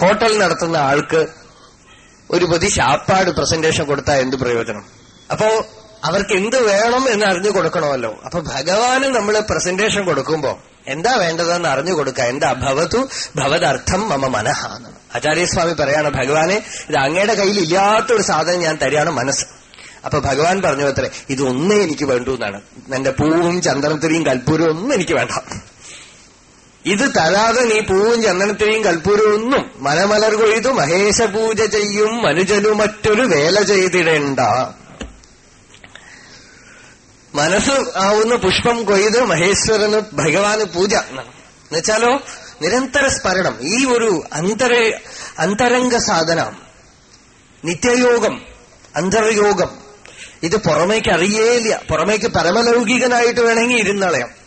Hotel നടത്തുന്ന ആൾക്ക് ഒരു പൊതി ശാപ്പാട് പ്രസന്റേഷൻ കൊടുത്താൽ എന്ത് പ്രയോജനം? അപ്പോ അവർക്ക് എന്ത് വേണം എന്ന് അറിഞ്ഞു കൊടുക്കണമല്ലോ. അപ്പൊ ഭഗവാന് നമ്മൾ പ്രസന്റേഷൻ കൊടുക്കുമ്പോ എന്താ വേണ്ടതെന്ന് അറിഞ്ഞു കൊടുക്ക. എന്താ ഭവതു ഭവതർത്ഥം മമ മനഹാന്ന് ആചാര്യസ്വാമി പറയാണ് ഭഗവാനെ ഇത് അങ്ങയുടെ കയ്യിൽ ഇല്ലാത്തൊരു സാധനം ഞാൻ തരികയാണ് മനസ്സ്. അപ്പൊ ഭഗവാൻ പറഞ്ഞു അത്രേ ഇതൊന്നേ എനിക്ക് വേണ്ടൂ എന്നാണ് എന്റെ പൂവും ചന്ദനത്തിരിയും കൽപ്പൂരവും ഒന്നും എനിക്ക് വേണ്ട. ഇത് തരാതെ നീ പൂവും ചന്ദനത്തിനെയും കൽപ്പൂരവും ഒന്നും മനമലർ കൊയ്തു മഹേശ പൂജ ചെയ്യും മനുജനു മറ്റൊരു വേല ചെയ്തിടേണ്ട. മനസ്സ് ആവുന്ന പുഷ്പം കൊയ്ത് മഹേശ്വരന് ഭഗവാന് പൂജ. എന്നുവെച്ചാലോ നിരന്തര സ്മരണം ഈ ഒരു അന്തര അന്തരംഗ സാധന നിത്യയോഗം അന്തർയോഗം ഇത് പുറമേക്ക് അറിയേയില്ല പുറമേക്ക് പരമലൗകികനായിട്ട് വേണമെങ്കിൽ ഇരുന്നളയാം.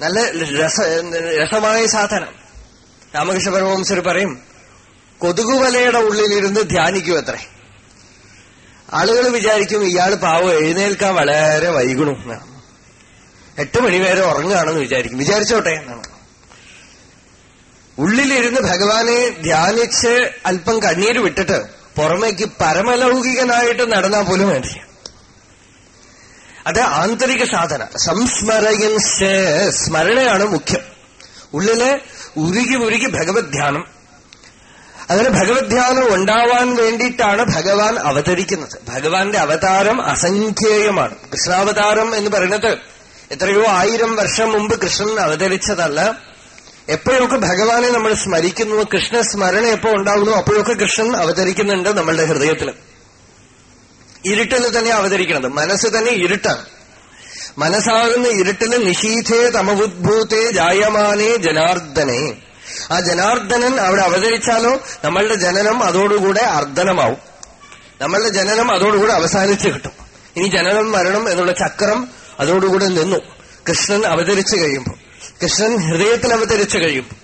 നല്ല രസ രസമായ സാധനം. രാമകൃഷ്ണ പരമവംശർ പറയും കൊതുകുവലയുടെ ഉള്ളിലിരുന്ന് ധ്യാനിക്കൂ അത്രേ. ആളുകൾ വിചാരിക്കും ഇയാൾ പാവം എഴുന്നേൽക്കാൻ വളരെ വൈകുണു എന്നാണ്. എട്ട് മണിവരെ ഉറങ്ങുകയാണെന്ന് വിചാരിക്കും. വിചാരിച്ചോട്ടെ എന്നാണ്. ഉള്ളിലിരുന്ന് ഭഗവാനെ ധ്യാനിച്ച് അല്പം കണ്ണീര് വിട്ടിട്ട് പുറമേക്ക് പരമലൗകികനായിട്ട് നടന്നാൽ പോലും വേണ്ടില്ല. അത് ആന്തരിക സാധന. സംസ്മരയൻ സ്മരണയാണ് മുഖ്യം. ഉള്ളിൽ ഉരുകി ഉരുകി ഭഗവത് ധ്യാനം. അങ്ങനെ ഭഗവത് ധ്യാനം ഉണ്ടാവാൻ വേണ്ടിയിട്ടാണ് ഭഗവാൻ അവതരിക്കുന്നത്. ഭഗവാന്റെ അവതാരം അസംഖ്യേയമാണ്. കൃഷ്ണാവതാരം എന്ന് പറയുന്നത് എത്രയോ ആയിരം വർഷം മുമ്പ് കൃഷ്ണൻ അവതരിച്ചതല്ല. എപ്പോഴൊക്കെ ഭഗവാനെ നമ്മൾ സ്മരിക്കുന്നു കൃഷ്ണ സ്മരണ എപ്പോ ഉണ്ടാവുന്നു അപ്പോഴൊക്കെ കൃഷ്ണൻ അവതരിക്കുന്നുണ്ട് നമ്മളുടെ ഹൃദയത്തിൽ ഇരുട്ടിൽ തന്നെ അവതരിക്കുന്നത്. മനസ്സ് തന്നെ ഇരുട്ടാണ്. മനസ്സാകുന്ന ഇരുട്ടിൽ നിഷീധേ തമവുദ്ഭൂതേ ജായമാനേ ജനാർദ്ദനെ. ആ ജനാർദ്ദനൻ അവിടെ അവതരിച്ചാലോ? നമ്മളുടെ ജനനം അതോടുകൂടെ അർദ്ദനമാവും നമ്മളുടെ ജനനം അതോടുകൂടെ അവസാനിച്ചു കിട്ടും. ഇനി ജനനം മരണം എന്നുള്ള ചക്രം അതോടുകൂടെ നിന്നു. കൃഷ്ണൻ അവതരിച്ചു കഴിയുമ്പോൾ. കൃഷ്ണൻ ഹൃദയത്തിൽ അവതരിച്ചു കഴിയുമ്പോൾ.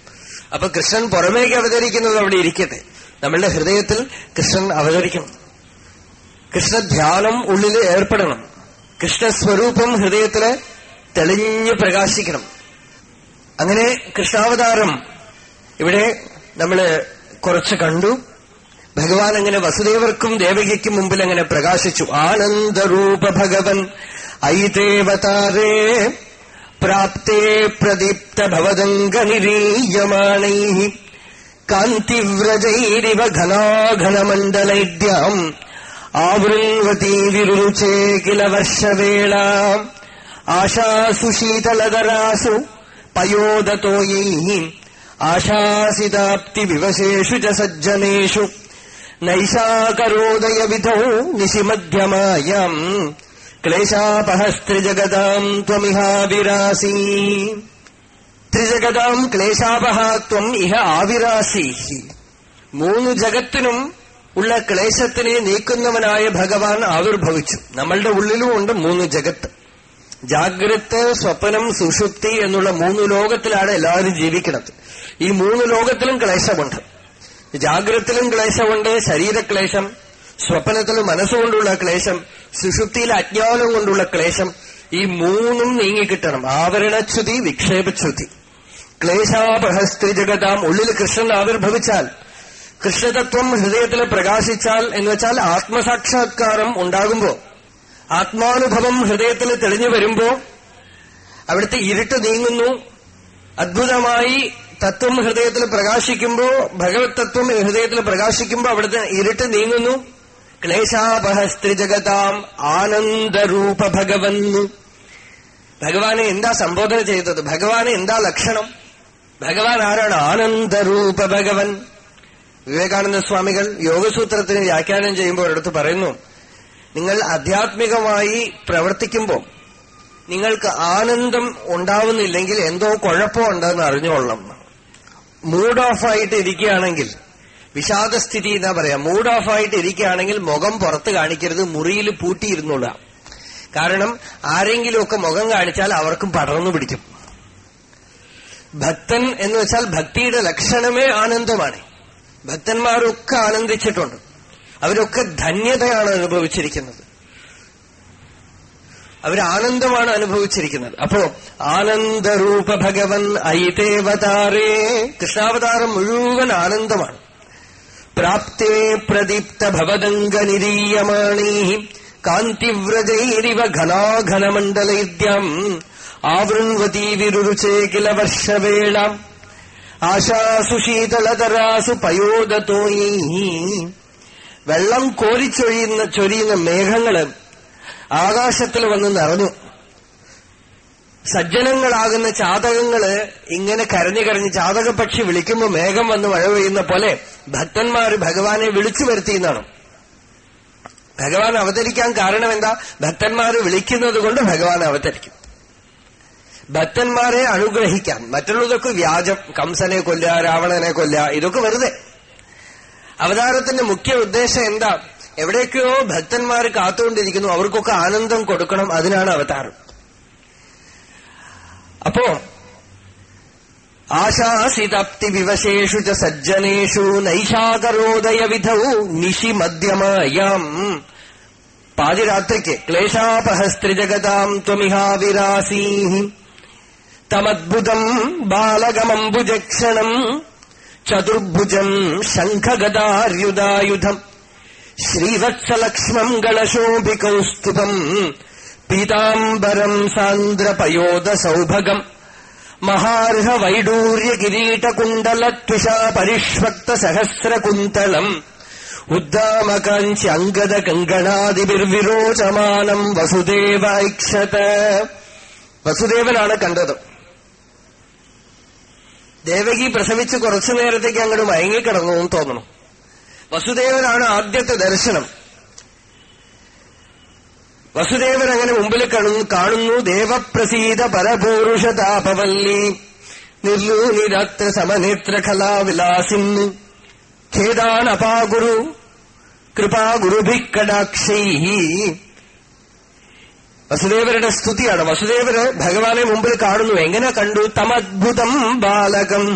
അപ്പൊ കൃഷ്ണൻ പുറമേക്ക് അവതരിക്കുന്നത് അവിടെ ഇരിക്കട്ടെ. നമ്മളുടെ ഹൃദയത്തിൽ കൃഷ്ണൻ അവതരിക്കണം കൃഷ്ണധ്യാനം ഉള്ളിൽ ഏർപ്പെടണം. കൃഷ്ണസ്വരൂപം ഹൃദയത്തിൽ തെളിഞ്ഞു പ്രകാശിക്കണം. അങ്ങനെ കൃഷ്ണാവതാരം ഇവിടെ നമ്മൾ കുറച്ച് കണ്ടു. ഭഗവാൻ അങ്ങനെ വസുദേവർക്കും ദേവകിക്കും മുമ്പിൽ അങ്ങനെ പ്രകാശിച്ചു. ആനന്ദരൂപ ഭഗവൻ ഐദേവതാരേ പ്രാപ്തേ പ്രദീപ്ത ഭവദംഗനിരീയമാണൈ കാന്തിവ്രജൈരിവ ഘനാഘനമണ്ഡലൈഡ്യാം ആവൃൺവതീ വിരുചേ കില വർഷവേള ആശാസു ശീതളതരാസു പയോദതോയൈ ആശാസിതാപ്തി വിവശേഷു ച സജ്ജനേഷു നൈഷാകരോദയ വിധൗ നിശിമധ്യമായാം. ക്ലേശാപഹസ്ത്രിജഗതാം ത്വമിഹാവിരാസി. ത്രിജഗതാം ക്ലേശാപഹ ത്വം ഇഹ ആവിരാസി മൂന്ന് ജഗത്തിനും ഉള്ള ക്ലേശത്തിനെ നീക്കുന്നവനായ ഭഗവാൻ ആവിർഭവിച്ചു. നമ്മളുടെ ഉള്ളിലും ഉണ്ട് മൂന്ന് ജഗത്ത്. ജാഗ്രത് സ്വപ്നം സുഷുപ്തി എന്നുള്ള മൂന്ന് ലോകത്തിലാണ് എല്ലാവരും ജീവിക്കുന്നത്. ഈ മൂന്ന് ലോകത്തിലും ക്ലേശമുണ്ട്. ജാഗ്രത്തിലും ക്ലേശമുണ്ട് ശരീരക്ലേശം സ്വപ്നത്തിൽ മനസ്സുകൊണ്ടുള്ള ക്ലേശം സുഷുപ്തിയിൽ അജ്ഞാനം കൊണ്ടുള്ള ക്ലേശം ഈ മൂന്നും നീങ്ങിക്കിട്ടണം ആവരണച്യുതി വിക്ഷേപച്യുതി. ക്ലേശാപഹസ്ത്രി ജഗതാം ഉള്ളിൽ കൃഷ്ണൻ ആവിർഭവിച്ചാൽ കൃഷ്ണതത്വം ഹൃദയത്തിൽ പ്രകാശിച്ചാൽ എന്ന് വെച്ചാൽ ആത്മസാക്ഷാത്കാരം ഉണ്ടാകുമ്പോ ആത്മാനുഭവം ഹൃദയത്തിൽ തെളിഞ്ഞു വരുമ്പോ അവിടുത്തെ ഇരുട്ട് നീങ്ങുന്നു അദ്ഭുതമായി തത്വം ഹൃദയത്തിൽ പ്രകാശിക്കുമ്പോ ഭഗവത് തത്വം ഹൃദയത്തിൽ പ്രകാശിക്കുമ്പോ അവിടുത്തെ ഇരുട്ട് നീങ്ങുന്നു. ക്ലേശാപഹസ്ത്രിജഗതാം ആനന്ദരൂപ ഭഗവൻ. ഭഗവാനെ എന്താ സംബോധന ചെയ്തത്? ഭഗവാനെ എന്താ ലക്ഷണം? ഭഗവാൻ ആരാണ്? ആനന്ദരൂപ ഭഗവൻ. വിവേകാനന്ദ സ്വാമികൾ യോഗസൂത്രത്തിന് വ്യാഖ്യാനം ചെയ്യുമ്പോൾ ഒരിടത്ത് പറയുന്നു നിങ്ങൾ ആധ്യാത്മികമായി പ്രവർത്തിക്കുമ്പോൾ നിങ്ങൾക്ക് ആനന്ദം ഉണ്ടാവുന്നില്ലെങ്കിൽ എന്തോ കുഴപ്പമുണ്ടെന്ന് അറിഞ്ഞുകൊള്ളണം മൂഡ് ഓഫ് ആയിട്ട് ഇരിക്കുകയാണെങ്കിൽ വിഷാദസ്ഥിതി എന്നാ പറയാ മൂഡ് ഓഫ് ആയിട്ട് ഇരിക്കുകയാണെങ്കിൽ മുഖം പുറത്ത് കാണിക്കരുത് മുറിയിൽ പൂട്ടിയിരുന്നുള്ള കാരണം ആരെങ്കിലുമൊക്കെ മുഖം കാണിച്ചാൽ അവർക്കും പടർന്നു പിടിക്കും. ഭക്തൻ എന്ന് വെച്ചാൽ ഭക്തിയുടെ ലക്ഷണമേ ആനന്ദമാണ്. ഭക്തന്മാരൊക്കെ ആനന്ദിച്ചിട്ടുണ്ട്. അവരൊക്കെ ധന്യതയാണ് അനുഭവിച്ചിരിക്കുന്നത്. അവർ ആനന്ദമാണ് അനുഭവിച്ചിരിക്കുന്നത്. അപ്പോ ആനന്ദരൂപ ഭഗവൻ ഐതേവതാരേ കൃഷ്ണാവതാരം മുഴുവൻ ആനന്ദമാണ്. പ്രാപ്തേ പ്രദീപ്ത ഭവദംഗ നിരീയമാണീ കാന്തിവ്രജൈരിവ ഘനാഘനമണ്ഡലൈദ്യം ആവൃൺവതീ വിരുചേ കില വർഷവേള ആശാസു ശീതളതരാസു പയോദത്തോയി വെള്ളം കോരിച്ചൊഴിയുന്ന ചൊരിയുന്ന മേഘങ്ങൾ ആകാശത്തിൽ വന്ന് നിറഞ്ഞു. സജ്ജനങ്ങളാകുന്ന ചാതകങ്ങൾ ഇങ്ങനെ കരഞ്ഞു കരഞ്ഞ് ചാതകപക്ഷി വിളിക്കുമ്പോൾ മേഘം വന്ന് മഴ പെയ്യുന്ന പോലെ ഭക്തന്മാര് ഭഗവാനെ വിളിച്ചു വരുത്തിയെന്നാണ്. ഭഗവാൻ അവതരിക്കാൻ കാരണം എന്താ? ഭക്തന്മാര് വിളിക്കുന്നത് കൊണ്ട് ഭഗവാൻ അവതരിക്കും. ഭക്തന്മാരെ അനുഗ്രഹിക്കാൻ മറ്റുള്ളതൊക്കെ വ്യാജം കംസനെ കൊല്ല രാവണനെ കൊല്ല ഇതൊക്കെ വെറുതെ. അവതാരത്തിന്റെ മുഖ്യ ഉദ്ദേശം എന്താ? എവിടേക്കോ ഭക്തന്മാർ കാത്തുകൊണ്ടിരിക്കുന്നു. അവർക്കൊക്കെ ആനന്ദം കൊടുക്കണം. അതിനാണ് അവതാരം. അപ്പോ ആശാസിതപ്തി വിവശേഷു ച സജ്ജനേഷു നൈഷാകരോദയ വിധൗ നിശി മധ്യമായാം പാതിരാത്രിക്ക് ക്ലേശാപഹസ്ത്രിജഗതാം ത്വമിഹാവിരാസീ തമദ്ഭുതം ബാലകമംബുജക്ഷണം ചതുർഭുജം ശംഖഗദാര്യുദായുധം ശ്രീവത്സലക്ഷ്മം ഗണശോഭികൗസ്തുഭം പീതാംബരം സാന്ദ്രപയോദസൗഭഗം മഹാർഹ വൈഡൂര്യ പരിഷ്വക്ത സഹസ്രകുന്തളം ഉദ്ദാമകാഞ്ചി അംഗത കങ്കണാദിർവിരോചമാനം വസുദേവ ഐക്ഷത വസുദേവനാണ് കണ്ടത്. ദേവകി പ്രസവിച്ച് കുറച്ചു നേരത്തേക്ക് അങ്ങോട്ട് മയങ്ങിക്കിടങ്ങും എന്ന് തോന്നണം. വസുദേവനാണ് ആദ്യത്തെ ദർശനം. വസുദേവൻ അങ്ങനെ മുമ്പിൽ കാണുന്നു ദേവപ്രസീത പരപൂരുഷതാപവല്ലി നിർലൂനിരാത്ര സമനേത്ര കലാവിലാസിന്നു ഖേദാനപാഗുരു കൃപാഗുരുഭിക്കടാക്ഷൈ വസുദേവരുടെ സ്തുതിയാണ്. വസുദേവര് ഭഗവാനെ മുമ്പിൽ കാണുന്നു. എങ്ങനെ കണ്ടു? തമദ്ഭുതം ബാലകം.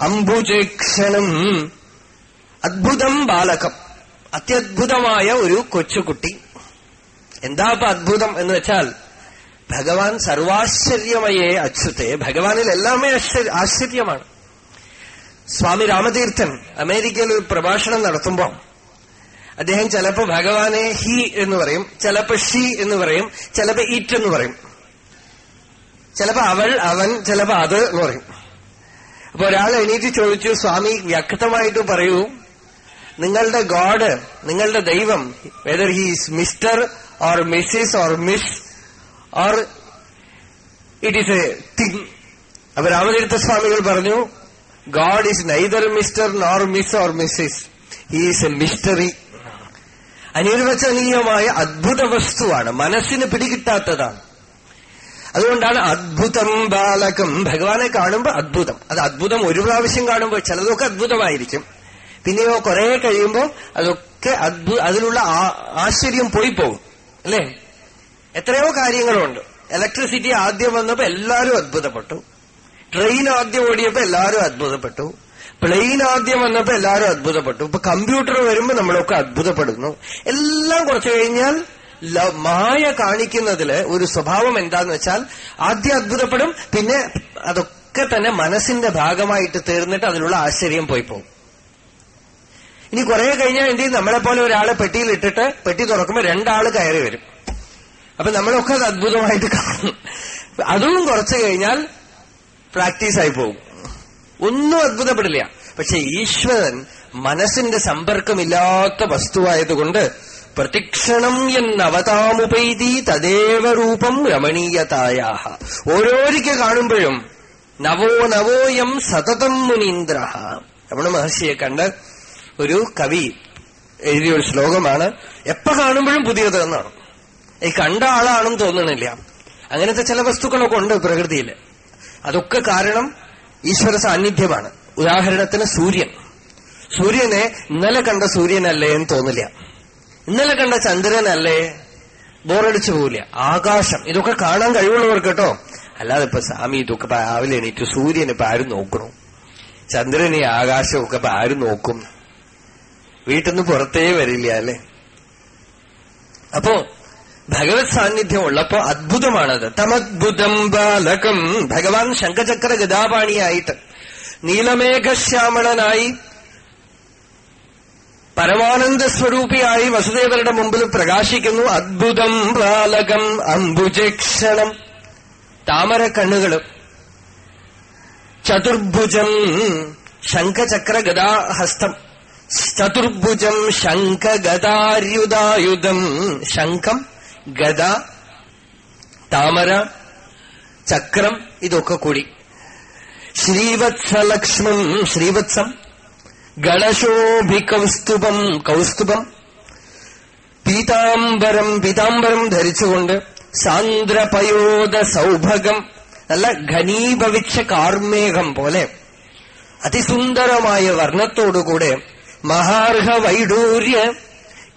അംബുജക്ഷണം. അദ്ഭുതം ബാലകം. അത്യദ്ഭുതമായ ഒരു കൊച്ചുകുട്ടി. എന്താ ഇപ്പൊ അദ്ഭുതം എന്ന് വെച്ചാൽ ഭഗവാൻ സർവാശ്ചര്യമയേ അച്യുത്തെ ഭഗവാനിൽ എല്ലാമേ ആശ്ചര്യമാണ്. സ്വാമി രാമതീർത്ഥൻ അമേരിക്കയിൽ ഒരു പ്രഭാഷണം നടത്തുമ്പോ അദ്ദേഹം ചിലപ്പോ ഭഗവാനെ ഹി എന്ന് പറയും ചിലപ്പോ ഷി എന്ന് പറയും ചിലപ്പോ ഇറ്റ് എന്ന് പറയും. ചിലപ്പോ അവൾ അവൻ ചിലപ്പോ അത് എന്ന് പറയും. അപ്പൊ ഒരാൾ എണീറ്റ് ചോദിച്ചു സ്വാമി വ്യക്തമായിട്ട് പറയൂ നിങ്ങളുടെ ഗോഡ് നിങ്ങളുടെ ദൈവം whether he's mister or missus or miss or it is a thing അപ്പൊ രാമതീർത്ഥ സ്വാമികൾ പറഞ്ഞു God is neither mister nor miss or missus he's a mystery അനിർവചനീയമായ അദ്ഭുത വസ്തുവാണ് മനസ്സിന് പിടികിട്ടാത്തതാണ്. അതുകൊണ്ടാണ് അദ്ഭുതം ബാലകം. ഭഗവാനെ കാണുമ്പോൾ അദ്ഭുതം അത് അദ്ഭുതം ഒരു പ്രാവശ്യം കാണുമ്പോൾ ചിലതൊക്കെ അദ്ഭുതമായിരിക്കും പിന്നെയോ കുറെ കഴിയുമ്പോൾ അതൊക്കെ അദ്ഭുത അതിലുള്ള ആശ്ചര്യം പോയി പോകും അല്ലേ? എത്രയോ കാര്യങ്ങളുണ്ട്. ഇലക്ട്രിസിറ്റി ആദ്യം വന്നപ്പോൾ എല്ലാവരും അത്ഭുതപ്പെട്ടു. ട്രെയിൻ ആദ്യം ഓടിയപ്പോൾ എല്ലാവരും അത്ഭുതപ്പെട്ടു. പ്ലെയിൻ ആദ്യം വന്നപ്പോ എല്ലാവരും അത്ഭുതപ്പെട്ടു. ഇപ്പൊ കമ്പ്യൂട്ടർ വരുമ്പോ നമ്മളൊക്കെ അത്ഭുതപ്പെടുന്നു. എല്ലാം കുറച്ചു കഴിഞ്ഞാൽ മായ കാണിക്കുന്നതിൽ ഒരു സ്വഭാവം എന്താന്ന് വെച്ചാൽ ആദ്യം അത്ഭുതപ്പെടും പിന്നെ അതൊക്കെ തന്നെ മനസ്സിന്റെ ഭാഗമായിട്ട് തീർന്നിട്ട് അതിലുള്ള ആശ്ചര്യം പോയി പോകും. ഇനി കുറെ കഴിഞ്ഞാൽ ചെയ്യും? നമ്മളെപ്പോലെ ഒരാളെ പെട്ടിയിൽ ഇട്ടിട്ട് പെട്ടി തുറക്കുമ്പോൾ രണ്ടാൾ കയറി വരും. അപ്പൊ നമ്മളൊക്കെ അത് അത്ഭുതമായിട്ട് കാണും. അതും കുറച്ചു കഴിഞ്ഞാൽ പ്രാക്ടീസായി പോകും. ഒന്നും അത്ഭുതപ്പെടില്ല. പക്ഷെ ഈശ്വരൻ മനസ്സിന്റെ സമ്പർക്കമില്ലാത്ത വസ്തുവായതുകൊണ്ട് പ്രതിക്ഷണം എന്നവതാമുപൈതി തദേവ രൂപം രമണീയതായ ഓരോരിക്ക കാണുമ്പോഴും നവോ നവോയം സതതം മുനീന്ദ്ര. രമണ മഹർഷിയെ കണ്ട് ഒരു കവി എഴുതിയ ഒരു ശ്ലോകമാണ് എപ്പ കാണുമ്പോഴും പുതിയത് എന്നാണ്. ഈ കണ്ട ആളാണെന്ന് തോന്നണില്ല. അങ്ങനത്തെ ചില വസ്തുക്കളൊക്കെ ഉണ്ട് പ്രകൃതിയിൽ. അതൊക്കെ കാരണം ഈശ്വര സാന്നിധ്യമാണ്. ഉദാഹരണത്തിന് സൂര്യൻ. സൂര്യനെ ഇന്നലെ കണ്ട സൂര്യനല്ലേ എന്ന് തോന്നില്ല. ഇന്നലെ കണ്ട ചന്ദ്രനല്ലേ? ബോറടിച്ചു പോവില്ല. ആകാശം. ഇതൊക്കെ കാണാൻ കഴിവുള്ളവർ കേട്ടോ. അല്ലാതെ ഇപ്പൊ സ്വാമി ഇതൊക്കെ രാവിലെ എണീറ്റ് സൂര്യൻ ഇപ്പൊ ആരും നോക്കണു? ചന്ദ്രനെ ആകാശമൊക്കെ ഇപ്പൊ ആരും നോക്കും? വീട്ടിൽ നിന്ന് പുറത്തേ വരില്ല അല്ലേ? അപ്പോ ഭഗവത് സാന്നിധ്യം ഉള്ളപ്പോ അത്ഭുതമാണത്. തമദ്ഭുതം ബാലകം. ഭഗവാൻ ശംഖചക്ര ഗതാപാണിയായിട്ട് നീലമേഘശ്യാമളനായി പരമാനന്ദ സ്വരൂപിയായി വസുദേവരുടെ മുമ്പിൽ പ്രകാശിക്കുന്നു. അദ്ഭുതം ബാലകം. അംബുജക്ഷണം. താമര കണ്ണുകൾ ചതുർഭുജം ശംഖചക്ര ഗദാഹസ്തം. ചതുർഭുജം ശംഖഗദാര്യുദായുധം ശംഖം ഗദ താമര ചക്രം ഇതൊക്കെ കൂടി. ശ്രീവത്സലക്ഷ്മം ശ്രീവത്സം ഗണശോഭികൗസ്തുഭം കൗസ്തുഭം പീതാംബരം പീതാംബരം ധരിച്ചുകൊണ്ട് സാന്ദ്രപയോദ സൗഭഗം നല്ല ഘനീഭവിച്ച കാർമേഘം പോലെ അതിസുന്ദരമായ വർണത്തോടുകൂടെ മഹാർഹ വൈഡൂര്യ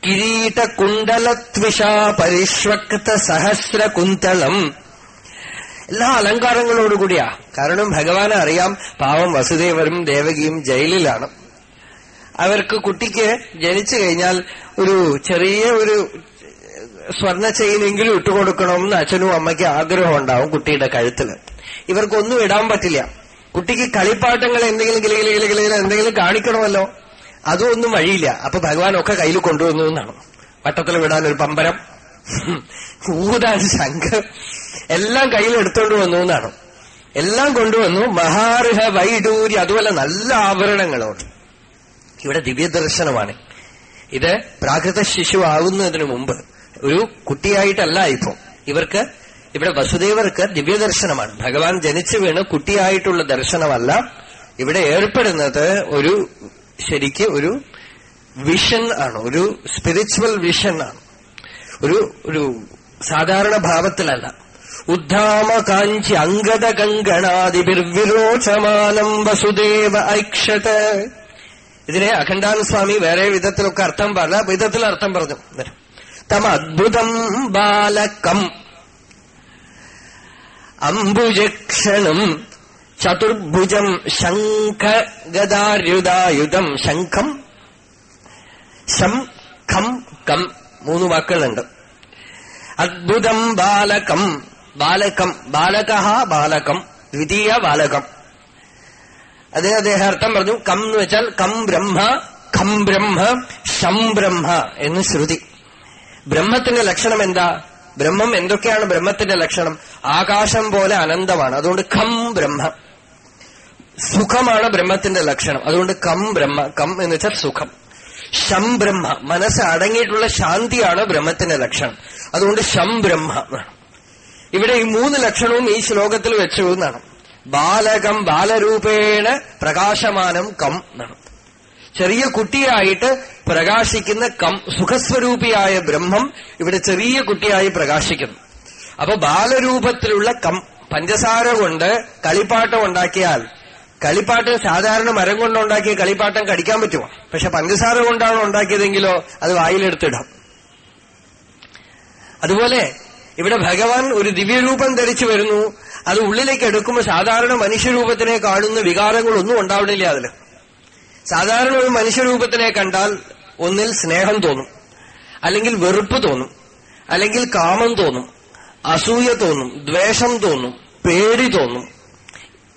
കിരീട കുണ്ടലത്വിഷ പരിഷ്വക്ത സഹസ്ര കുന്തളം എല്ലാ അലങ്കാരങ്ങളോടുകൂടിയാ. കാരണം ഭഗവാനെ അറിയാം പാവം വസുദേവരും ദേവകിയും ജയിലിലാണ്. അവർക്ക് കുട്ടിക്ക് ജനിച്ചു കഴിഞ്ഞാൽ ഒരു ചെറിയ ഒരു സ്വർണ ചെയിനെങ്കിലും ഇട്ടുകൊടുക്കണമെന്ന് അച്ഛനും അമ്മയ്ക്ക് ആഗ്രഹം ഉണ്ടാവും കുട്ടിയുടെ കഴുത്തിൽ. ഇവർക്കൊന്നും ഇടാൻ പറ്റില്ല. കുട്ടിക്ക് കളിപ്പാട്ടങ്ങൾ എന്തെങ്കിലും കിളികിലി എന്തെങ്കിലും കാണിക്കണമല്ലോ അതും ഒന്നും വഴിയില്ല. അപ്പൊ ഭഗവാൻ ഒക്കെ കയ്യിൽ കൊണ്ടുവന്നു എന്നാണ്. വട്ടത്തിൽ വിടാൻ ഒരു പമ്പരം. ഊതാൻ ശംഖ്. എല്ലാം കയ്യിൽ എടുത്തോണ്ട് വന്നു എന്നാണ്. എല്ലാം കൊണ്ടുവന്നു. മഹാർഹ വൈഡൂരി അതുപോലെ നല്ല ആഭരണങ്ങളോട് ഇവിടെ ദിവ്യദർശനമാണ്. ഇത് പ്രാകൃത ശിശു ആവുന്നതിന് മുമ്പ് ഒരു കുട്ടിയായിട്ടല്ല ഇപ്പോ. ഇവർക്ക് ഇവിടെ വസുദേവർക്ക് ദിവ്യദർശനമാണ്. ഭഗവാൻ ജനിച്ചു വീണ് കുട്ടിയായിട്ടുള്ള ദർശനമല്ല. ഇവിടെ ഏർപ്പെടുന്നത് ഒരു ശരിക്ക് ഒരു വിഷൻ ആണ് ഒരു സ്പിരിച്വൽ വിഷൻ ആണ്. ഒരു ഒരു സാധാരണ ഭാവത്തിലല്ല. ഉദ്ധാമ കാഞ്ചി അംഗത കങ്കണാദിബിർവിരോചമാനം വസുദേവ ഐക്ഷത്. ഇതിനെ അഖണ്ഡാന സ്വാമി വേറെ വിധത്തിലൊക്കെ അർത്ഥം പറഞ്ഞ വിധത്തിൽ അർത്ഥം പറഞ്ഞു. തമ അദ്ഭുതം ബാലകം. അംബുജക്ഷണം ചതുർഭുജം ശംഖഗദാര്യുദായുധം ശംഖം ശം ഖം കം മൂന്ന് വാക്കുകളുണ്ട്. അദ്ഭുതം ബാലകം ബാലകം ബാലക ബാലകം ദ്വിതീയ ബാലകം. അതിന് അദ്ദേഹം അർത്ഥം പറഞ്ഞു കം എന്ന് വെച്ചാൽ കം ബ്രഹ്മ ഖം ബ്രഹ്മ ശം ബ്രഹ്മ എന്ന് ശ്രുതി. ബ്രഹ്മത്തിന്റെ ലക്ഷണം എന്താ? ബ്രഹ്മം എന്തൊക്കെയാണ് ബ്രഹ്മത്തിന്റെ ലക്ഷണം? ആകാശം പോലെ അനന്തമാണ്. അതുകൊണ്ട് ഖം ബ്രഹ്മ. സുഖമാണ് ബ്രഹ്മത്തിന്റെ ലക്ഷണം. അതുകൊണ്ട് കം ബ്രഹ്മ കം എന്ന് വെച്ചാൽ സുഖം. ശം ബ്രഹ്മ. മനസ്സ് അടങ്ങിയിട്ടുള്ള ശാന്തിയാണ് ബ്രഹ്മത്തിന്റെ ലക്ഷണം. അതുകൊണ്ട് ശം ബ്രഹ്മ. ഇവിടെ ഈ മൂന്ന് ലക്ഷണവും ഈ ശ്ലോകത്തിൽ വെച്ചു എന്നാണ്. ബാലകം ബാലരൂപേണ പ്രകാശമാനം കം എന്നാണ്. ചെറിയ കുട്ടിയായിട്ട് പ്രകാശിക്കുന്ന കം സുഖസ്വരൂപിയായ ബ്രഹ്മം ഇവിടെ ചെറിയ കുട്ടിയായി പ്രകാശിക്കുന്നു. അപ്പൊ ബാലരൂപത്തിലുള്ള കം പഞ്ചസാര കൊണ്ട് കളിപ്പാട്ടം ഉണ്ടാക്കിയാൽ കളിപ്പാട്ടം സാധാരണ മരം കൊണ്ടുണ്ടാക്കിയ കളിപ്പാട്ടം കടിക്കാൻ പറ്റുമോ? പക്ഷെ പഞ്ചസാര കൊണ്ടാണ് ഉണ്ടാക്കിയതെങ്കിലോ അത് വായിലെടുത്തിടാം. അതുപോലെ ഇവിടെ ഭഗവാൻ ഒരു ദിവ്യരൂപം ധരിച്ചു വരുന്നു. അത് ഉള്ളിലേക്ക് എടുക്കുമ്പോൾ സാധാരണ മനുഷ്യരൂപത്തിനെ കാണുന്ന വികാരങ്ങളൊന്നും ഉണ്ടാവണില്ല അതിൽ സാധാരണ ഒരു മനുഷ്യരൂപത്തിനെ കണ്ടാൽ ഒന്നിൽ സ്നേഹം തോന്നും. അല്ലെങ്കിൽ വെറുപ്പ് തോന്നും. അല്ലെങ്കിൽ കാമം തോന്നും. അസൂയ തോന്നും. ദ്വേഷം തോന്നും. പേടി തോന്നും.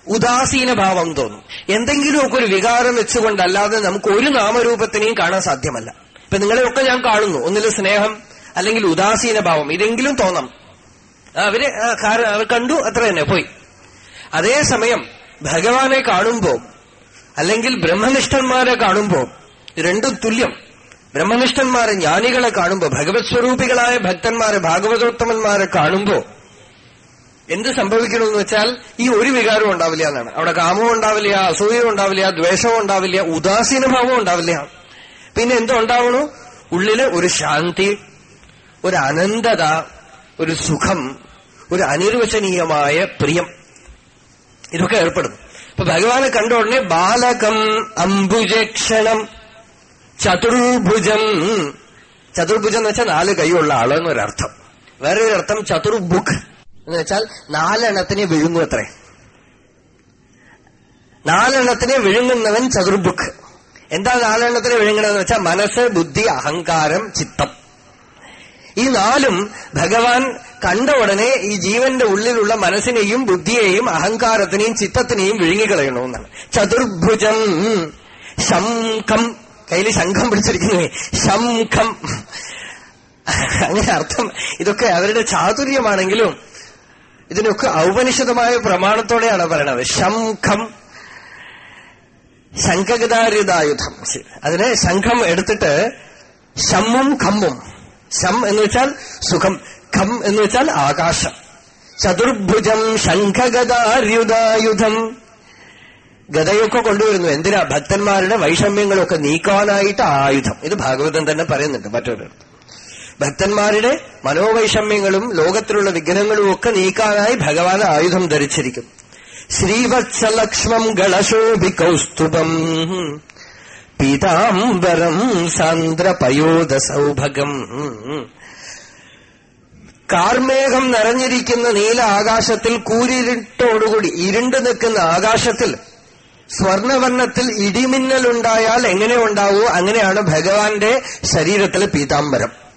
ഉദാസീന ഭാവം തോന്നും. എന്തെങ്കിലുമൊക്കെ ഒരു വികാരം വെച്ചുകൊണ്ടല്ലാതെ നമുക്ക് ഒരു നാമരൂപത്തിനെയും കാണാൻ സാധ്യമല്ല. ഇപ്പൊ നിങ്ങളെയൊക്കെ ഞാൻ കാണുന്നു. ഒന്നിൽ സ്നേഹം അല്ലെങ്കിൽ ഉദാസീന ഭാവം ഇതെങ്കിലും തോന്നാം. അവർ കണ്ടു അത്ര തന്നെ പോയി. അതേസമയം ഭഗവാനെ കാണുമ്പോ അല്ലെങ്കിൽ ബ്രഹ്മനിഷ്ഠന്മാരെ കാണുമ്പോ രണ്ടും തുല്യം. ബ്രഹ്മനിഷ്ഠന്മാരെ ജ്ഞാനികളെ കാണുമ്പോ ഭഗവത് സ്വരൂപികളായ ഭക്തന്മാരെ ഭാഗവതോത്തമന്മാരെ കാണുമ്പോ എന്ത് സംഭവിക്കണമെന്ന് വെച്ചാൽ ഈ ഒരു വികാരം ഉണ്ടാവില്ല എന്നാണ്. അവിടെ കാമവും ഉണ്ടാവില്ല അസൂയവും ഉണ്ടാവില്ല ദ്വേഷവും ഉണ്ടാവില്ല ഉദാസീന ഭാവവും ഉണ്ടാവില്ല. പിന്നെ എന്തോ ഉണ്ടാവണു? ഉള്ളിൽ ഒരു ശാന്തി ഒരു അനന്തത ഒരു സുഖം ഒരു അനിർവചനീയമായ പ്രിയം. ഇതൊക്കെ ഏർപ്പെടുന്നു. ഇപ്പൊ ഭഗവാനെ കണ്ട ഉടനെ ബാലകം അംബുജക്ഷണം ചതുർഭുജം. ചതുർഭുജം എന്ന് വെച്ചാൽ നാല് കൈയുള്ള ആളെന്നൊരർത്ഥം. വേറൊരു അർത്ഥം ചതുർഭുഖ്. എന്ന് വെച്ചാൽ നാലെണ്ണത്തിനെ വിഴുങ്ങും അത്രേ. നാലെണ്ണത്തിനെ വിഴുങ്ങുന്നവൻ ചതുർബുക്ക് എന്താ നാലെണ്ണത്തിനെ വിഴുങ്ങണമെന്ന് വെച്ചാൽ മനസ്സ് ബുദ്ധി അഹങ്കാരം ചിത്തം. ഈ നാലും ഭഗവാൻ കണ്ട ഉടനെ ഈ ജീവന്റെ ഉള്ളിലുള്ള മനസ്സിനെയും ബുദ്ധിയെയും അഹങ്കാരത്തിനെയും ചിത്തത്തിനെയും വിഴുങ്ങിക്കളയണമെന്നാണ്. ചതുർഭുജം ശംഖം കയ്യിൽ ശംഖം പിടിച്ചിരിക്കുന്നു. ശംഖം അങ്ങനെ അർത്ഥം. ഇതൊക്കെ അവരുടെ ചാതുര്യമാണെങ്കിലും ഇതിനൊക്കെ ഔപനിഷിതമായ പ്രമാണത്തോടെയാണ് പറയണത്. ശംഖം. ശംഖഗതാരിതായുധം. അതിനെ ശംഖം എടുത്തിട്ട് ശമ്മും ഖമ്മും ശം എന്ന് വെച്ചാൽ സുഖം ഖം എന്ന് വെച്ചാൽ ആകാശം. ചതുർഭുജം ശംഖഗതാര്യുതായുധം ഗതയൊക്കെ കൊണ്ടുവരുന്നു. എന്തിനാ? ഭക്തന്മാരുടെ വൈഷമ്യങ്ങളൊക്കെ നീക്കാനായിട്ട് ആയുധം. ഇത് ഭാഗവതം തന്നെ പറയുന്നുണ്ട് മറ്റൊരിടത്ത്. ഭക്തന്മാരുടെ മനോവൈഷമ്യങ്ങളും ലോകത്തിലുള്ള വിഗ്രഹങ്ങളും ഒക്കെ നീക്കാനായി ഭഗവാൻ ആയുധം ധരിച്ചിരിക്കും ശ്രീവത്സലക്ഷ്മം ഗളശോഭി കൗസ്തുഭം. പീതാംബരം സാന്ദ്രപയോധ സൗഭഗം കാർമേഘം നിറഞ്ഞിരിക്കുന്ന നീല ആകാശത്തിൽ കൂരിരുട്ടോടുകൂടി ഇരുണ്ടു നിൽക്കുന്ന ആകാശത്തിൽ സ്വർണവർണത്തിൽ ഇടിമിന്നലുണ്ടായാൽ എങ്ങനെ ഉണ്ടാവോ? അങ്ങനെയാണ് ഭഗവാന്റെ ശരീരത്തിലെ പീതാംബരം.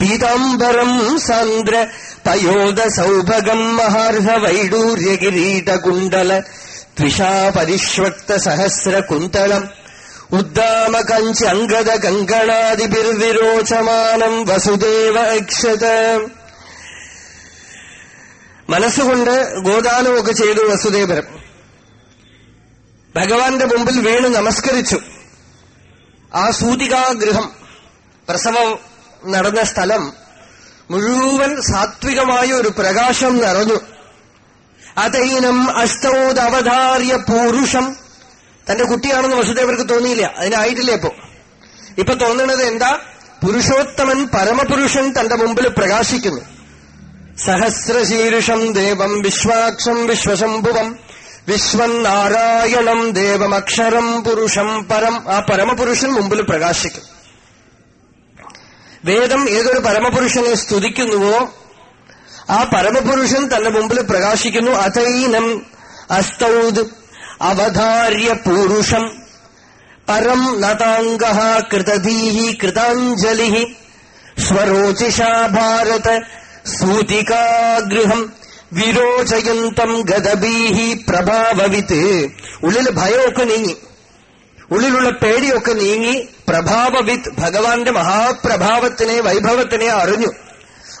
പീതാംബരം സാന്ദ്ര തയോദ സൗഭഗം മഹാർഹ വൈഡൂര്യ കിരീടകുണ്ടല ത്വിഷാ പരിഷ്വക്ത സഹസ്ര കുന്തളം ഉദ്ദാമ കഞ്ച് അംഗത ഗംഗണാദിബിർവിരോചമാനം വസുദേവ അക്ഷത മനസ്സുകൊണ്ട് ഗോദാനമൊക്കെ ചെയ്തു വസുദേവരം. ഭഗവാന്റെ മുമ്പിൽ വീണ് നമസ്കരിച്ചു. ആ സൂതികാഗൃഹം പ്രസവം നടന്ന സ്ഥലം മുഴുവൻ സാത്വികമായ ഒരു പ്രകാശം നിറഞ്ഞു. അതൈനം അഷ്ടൗദവധാര്യ പൂരുഷം. തന്റെ കുട്ടിയാണെന്ന് വസുദേവർക്ക് തോന്നിയില്ല. അതിനായിട്ടില്ല ഇപ്പോ? ഇപ്പൊ തോന്നുന്നത് എന്താ? പുരുഷോത്തമൻ പരമപുരുഷൻ തന്റെ മുമ്പിൽ പ്രകാശിക്കുന്നു. സഹസ്രശീരുഷം ദേവം വിശ്വാക്ഷം വിശ്വശംഭുവം. വിശ്വം നാരായണം ദേവമക്ഷരം പുരുഷം പരം. ആ പരമപുരുഷൻ മുമ്പിൽ പ്രകാശിക്കും. വേദം ഏതൊരു പരമപുരുഷനെ സ്തുതിക്കുന്നുവോ ആ പരമപുരുഷൻ തന്റെ മുമ്പിൽ പ്രകാശിക്കുന്നു. അതൈനം അസ്തൌത് അവധാര്യ പൂരുഷം. പരം നതാംഗ കൃതധീഹി കൃതാഞ്ജലി സ്വരോചിഷാ ഭാരത സൂതികാഗൃഹം വിരോചയന്തം ഗതബീഹി പ്രഭാവവിത്ത് ഉള്ളിൽ ഭയമൊക്കെ നീങ്ങി. ഉള്ളിലുള്ള പേടിയൊക്കെ നീങ്ങി. പ്രഭാവവിത്ത് ഭഗവാന്റെ മഹാപ്രഭാവത്തിനെ വൈഭവത്തിനെ അറിഞ്ഞു.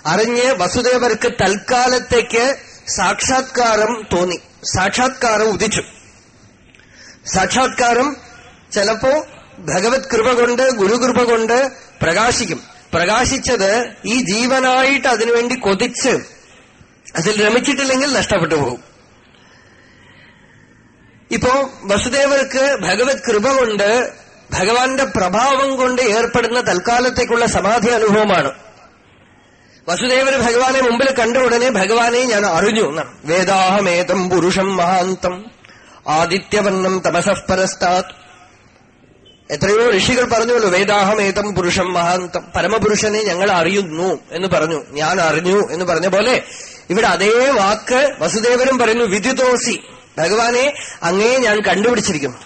അറിഞ്ഞ് വസുദേവർക്ക് തൽക്കാലത്തേക്ക് സാക്ഷാത്കാരം തോന്നി. സാക്ഷാത്കാരം ഉദിച്ചു. സാക്ഷാത്കാരം ചിലപ്പോ ഭഗവത് കൃപ കൊണ്ട് ഗുരുകൃപ കൊണ്ട് പ്രകാശിക്കും. പ്രകാശിച്ചത് ഈ ജീവനായിട്ട് അതിനുവേണ്ടി കൊതിച്ച് അതിൽ രമിച്ചിട്ടില്ലെങ്കിൽ നഷ്ടപ്പെട്ടു പോകും. ഇപ്പോ വസുദേവർക്ക് ഭഗവത് കൃപ കൊണ്ട് ഭഗവാന്റെ പ്രഭാവം കൊണ്ട് ഏർപ്പെടുന്ന തൽക്കാലത്തേക്കുള്ള സമാധി അനുഭവമാണ്. വസുദേവന് ഭഗവാനെ മുമ്പിൽ കണ്ട ഉടനെ ഭഗവാനെ ഞാൻ അറിഞ്ഞു എന്നാണ്. വേദാഹമേതം പുരുഷം മഹാന്തം ആദിത്യവർണം തപസഃ പരസ്താത്. എത്രയോ ഋഷികൾ പറഞ്ഞുവല്ലോ വേദാഹമേതം പുരുഷം മഹാന്തം. പരമപുരുഷനെ ഞങ്ങൾ അറിയുന്നു എന്ന് പറഞ്ഞു. ഞാൻ അറിഞ്ഞു എന്ന് പറഞ്ഞ പോലെ ഇവിടെ അതേ വാക്ക് വസുദേവനും പറയുന്നു വിദ്യുതോസി. ഭഗവാനെ അങ്ങേ ഞാൻ കണ്ടുപിടിച്ചിരിക്കുന്നു.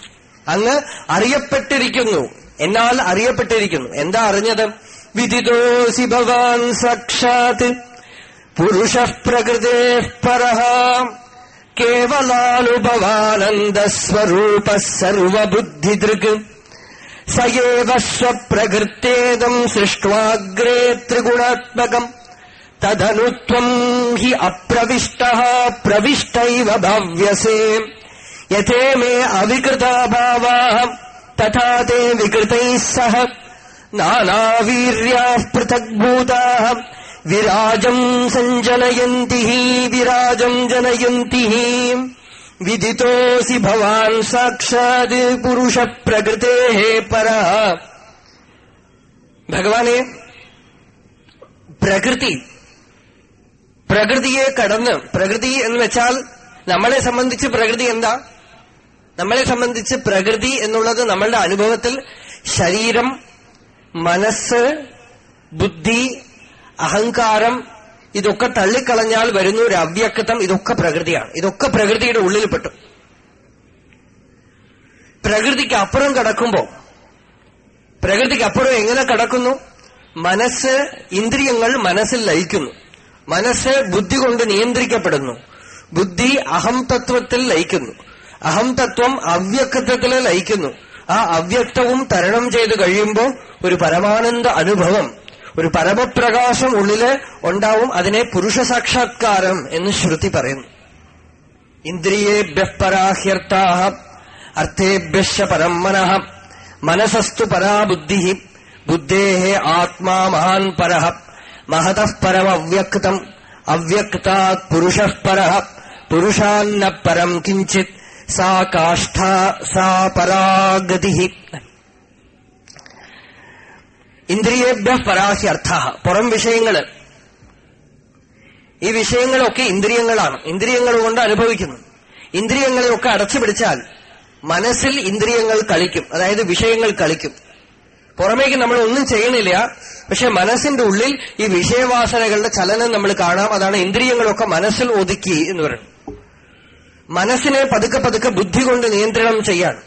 അങ്ങ് അറിയപ്പെട്ടിരിക്കുന്നു. എന്നാൽ അറിയപ്പെട്ടിരിക്കുന്നു. എന്താ അറിഞ്ഞത്? വിദിതോസി ഭവാൻ സാക്ഷാത് പുരുഷ പ്രകൃതേ പര കേവലാനുഭവാനന്ദസ്വരൂപ സർവബുദ്ധിദൃക് സയേവ സ്വപ്രകൃത്തേദം സൃഷ്ട്വാഗ്രേ ത്രിഗുണാത്മകം തദനുത്വം ഹി അപ്രവിഷ്ട പ്രവിഷ്ടൈവ ഭവ്യസേ യഥേ മേ അവികൃതാഭാവാ തഥാ തേ വികൃതൈ സഹ നാനാവീര്യാ പൃഥഗ്ഭൂതാ വിരാജം സഞ്ജനയന്തി വിരാജം ജനയന്തി വിദിതോസി ഭവാൻ സാക്ഷാത് പുരുഷ പ്രകൃതേ പര ഭഗവാനെ പ്രകൃതി പ്രകൃതിയെ കടന്ന് പ്രകൃതി എന്ന് വെച്ചാൽ നമ്മളെ സംബന്ധിച്ച് പ്രകൃതി എന്താ? നമ്മളെ സംബന്ധിച്ച് പ്രകൃതി എന്നുള്ളത് നമ്മളുടെ അനുഭവത്തിൽ ശരീരം മനസ്സ് ബുദ്ധി അഹങ്കാരം ഇതൊക്കെ തള്ളിക്കളഞ്ഞാൽ വരുന്ന ഒരു അവ്യക്തം ഇതൊക്കെ പ്രകൃതിയാണ്. ഇതൊക്കെ പ്രകൃതിയുടെ ഉള്ളിൽ പെട്ടു പ്രകൃതിക്ക് അപ്പുറം കടക്കുമ്പോ പ്രകൃതിക്ക് അപ്പുറം എങ്ങനെ കടക്കുന്നു? മനസ്സ് ഇന്ദ്രിയങ്ങൾ മനസ്സിൽ ലയിക്കുന്നു. മനസ്സ് ബുദ്ധി കൊണ്ട് നിയന്ത്രിക്കപ്പെടുന്നു. ബുദ്ധി അഹംതത്വത്തിൽ ലയിക്കുന്നു. അഹം തത്വം അവ്യക്തത്തിൽ ലയിക്കുന്നു ആ അവ്യക്തവും തരണം ചെയ്ത് കഴിയുമ്പോൾ ഒരു പരമാനന്ദ അനുഭവം ഒരു പരമപ്രകാശം ഉള്ളിൽ ഉണ്ടാവും അതിനെ പുരുഷ സാക്ഷാത്കാരം എന്ന് ശ്രുതി പറയുന്നു. ഇന്ദ്രിയേഭ്യ അർത്ഥേഭ്യശ പരം മനഃ മനസസ്തു പരാ ബുദ്ധി ബുദ്ധേ ആത്മാ മഹാൻ പര മഹത പരമവ്യക്തം അവ്യക്താത് പുരുഷ പര പുരുഷാന്ന പരം കിഞ്ചിത്. സാ കാഷ്ഠ സാ പരാഗതി ഇന്ദ്രിയേഭ്യ പരാഹ്യർത്ഥ പുറം വിഷയങ്ങൾ. ഈ വിഷയങ്ങളൊക്കെ ഇന്ദ്രിയങ്ങളാണ് ഇന്ദ്രിയങ്ങൾ കൊണ്ട് അനുഭവിക്കുന്നു. ഇന്ദ്രിയങ്ങളെയൊക്കെ അടച്ചു പിടിച്ചാൽ മനസ്സിൽ ഇന്ദ്രിയങ്ങൾ കളിക്കും അതായത് വിഷയങ്ങൾ കളിക്കും. പുറമേക്ക് നമ്മൾ ഒന്നും ചെയ്യണില്ല പക്ഷെ മനസ്സിന്റെ ഉള്ളിൽ ഈ വിഷയവാസനകളുടെ ചലനം നമ്മൾ കാണാം അതാണ് ഇന്ദ്രിയങ്ങളൊക്കെ മനസ്സിൽ ഒതുക്കി എന്ന് പറയുന്നത്. മനസ്സിനെ പതുക്കെ പതുക്കെ ബുദ്ധി കൊണ്ട് നിയന്ത്രണം ചെയ്യാണ്.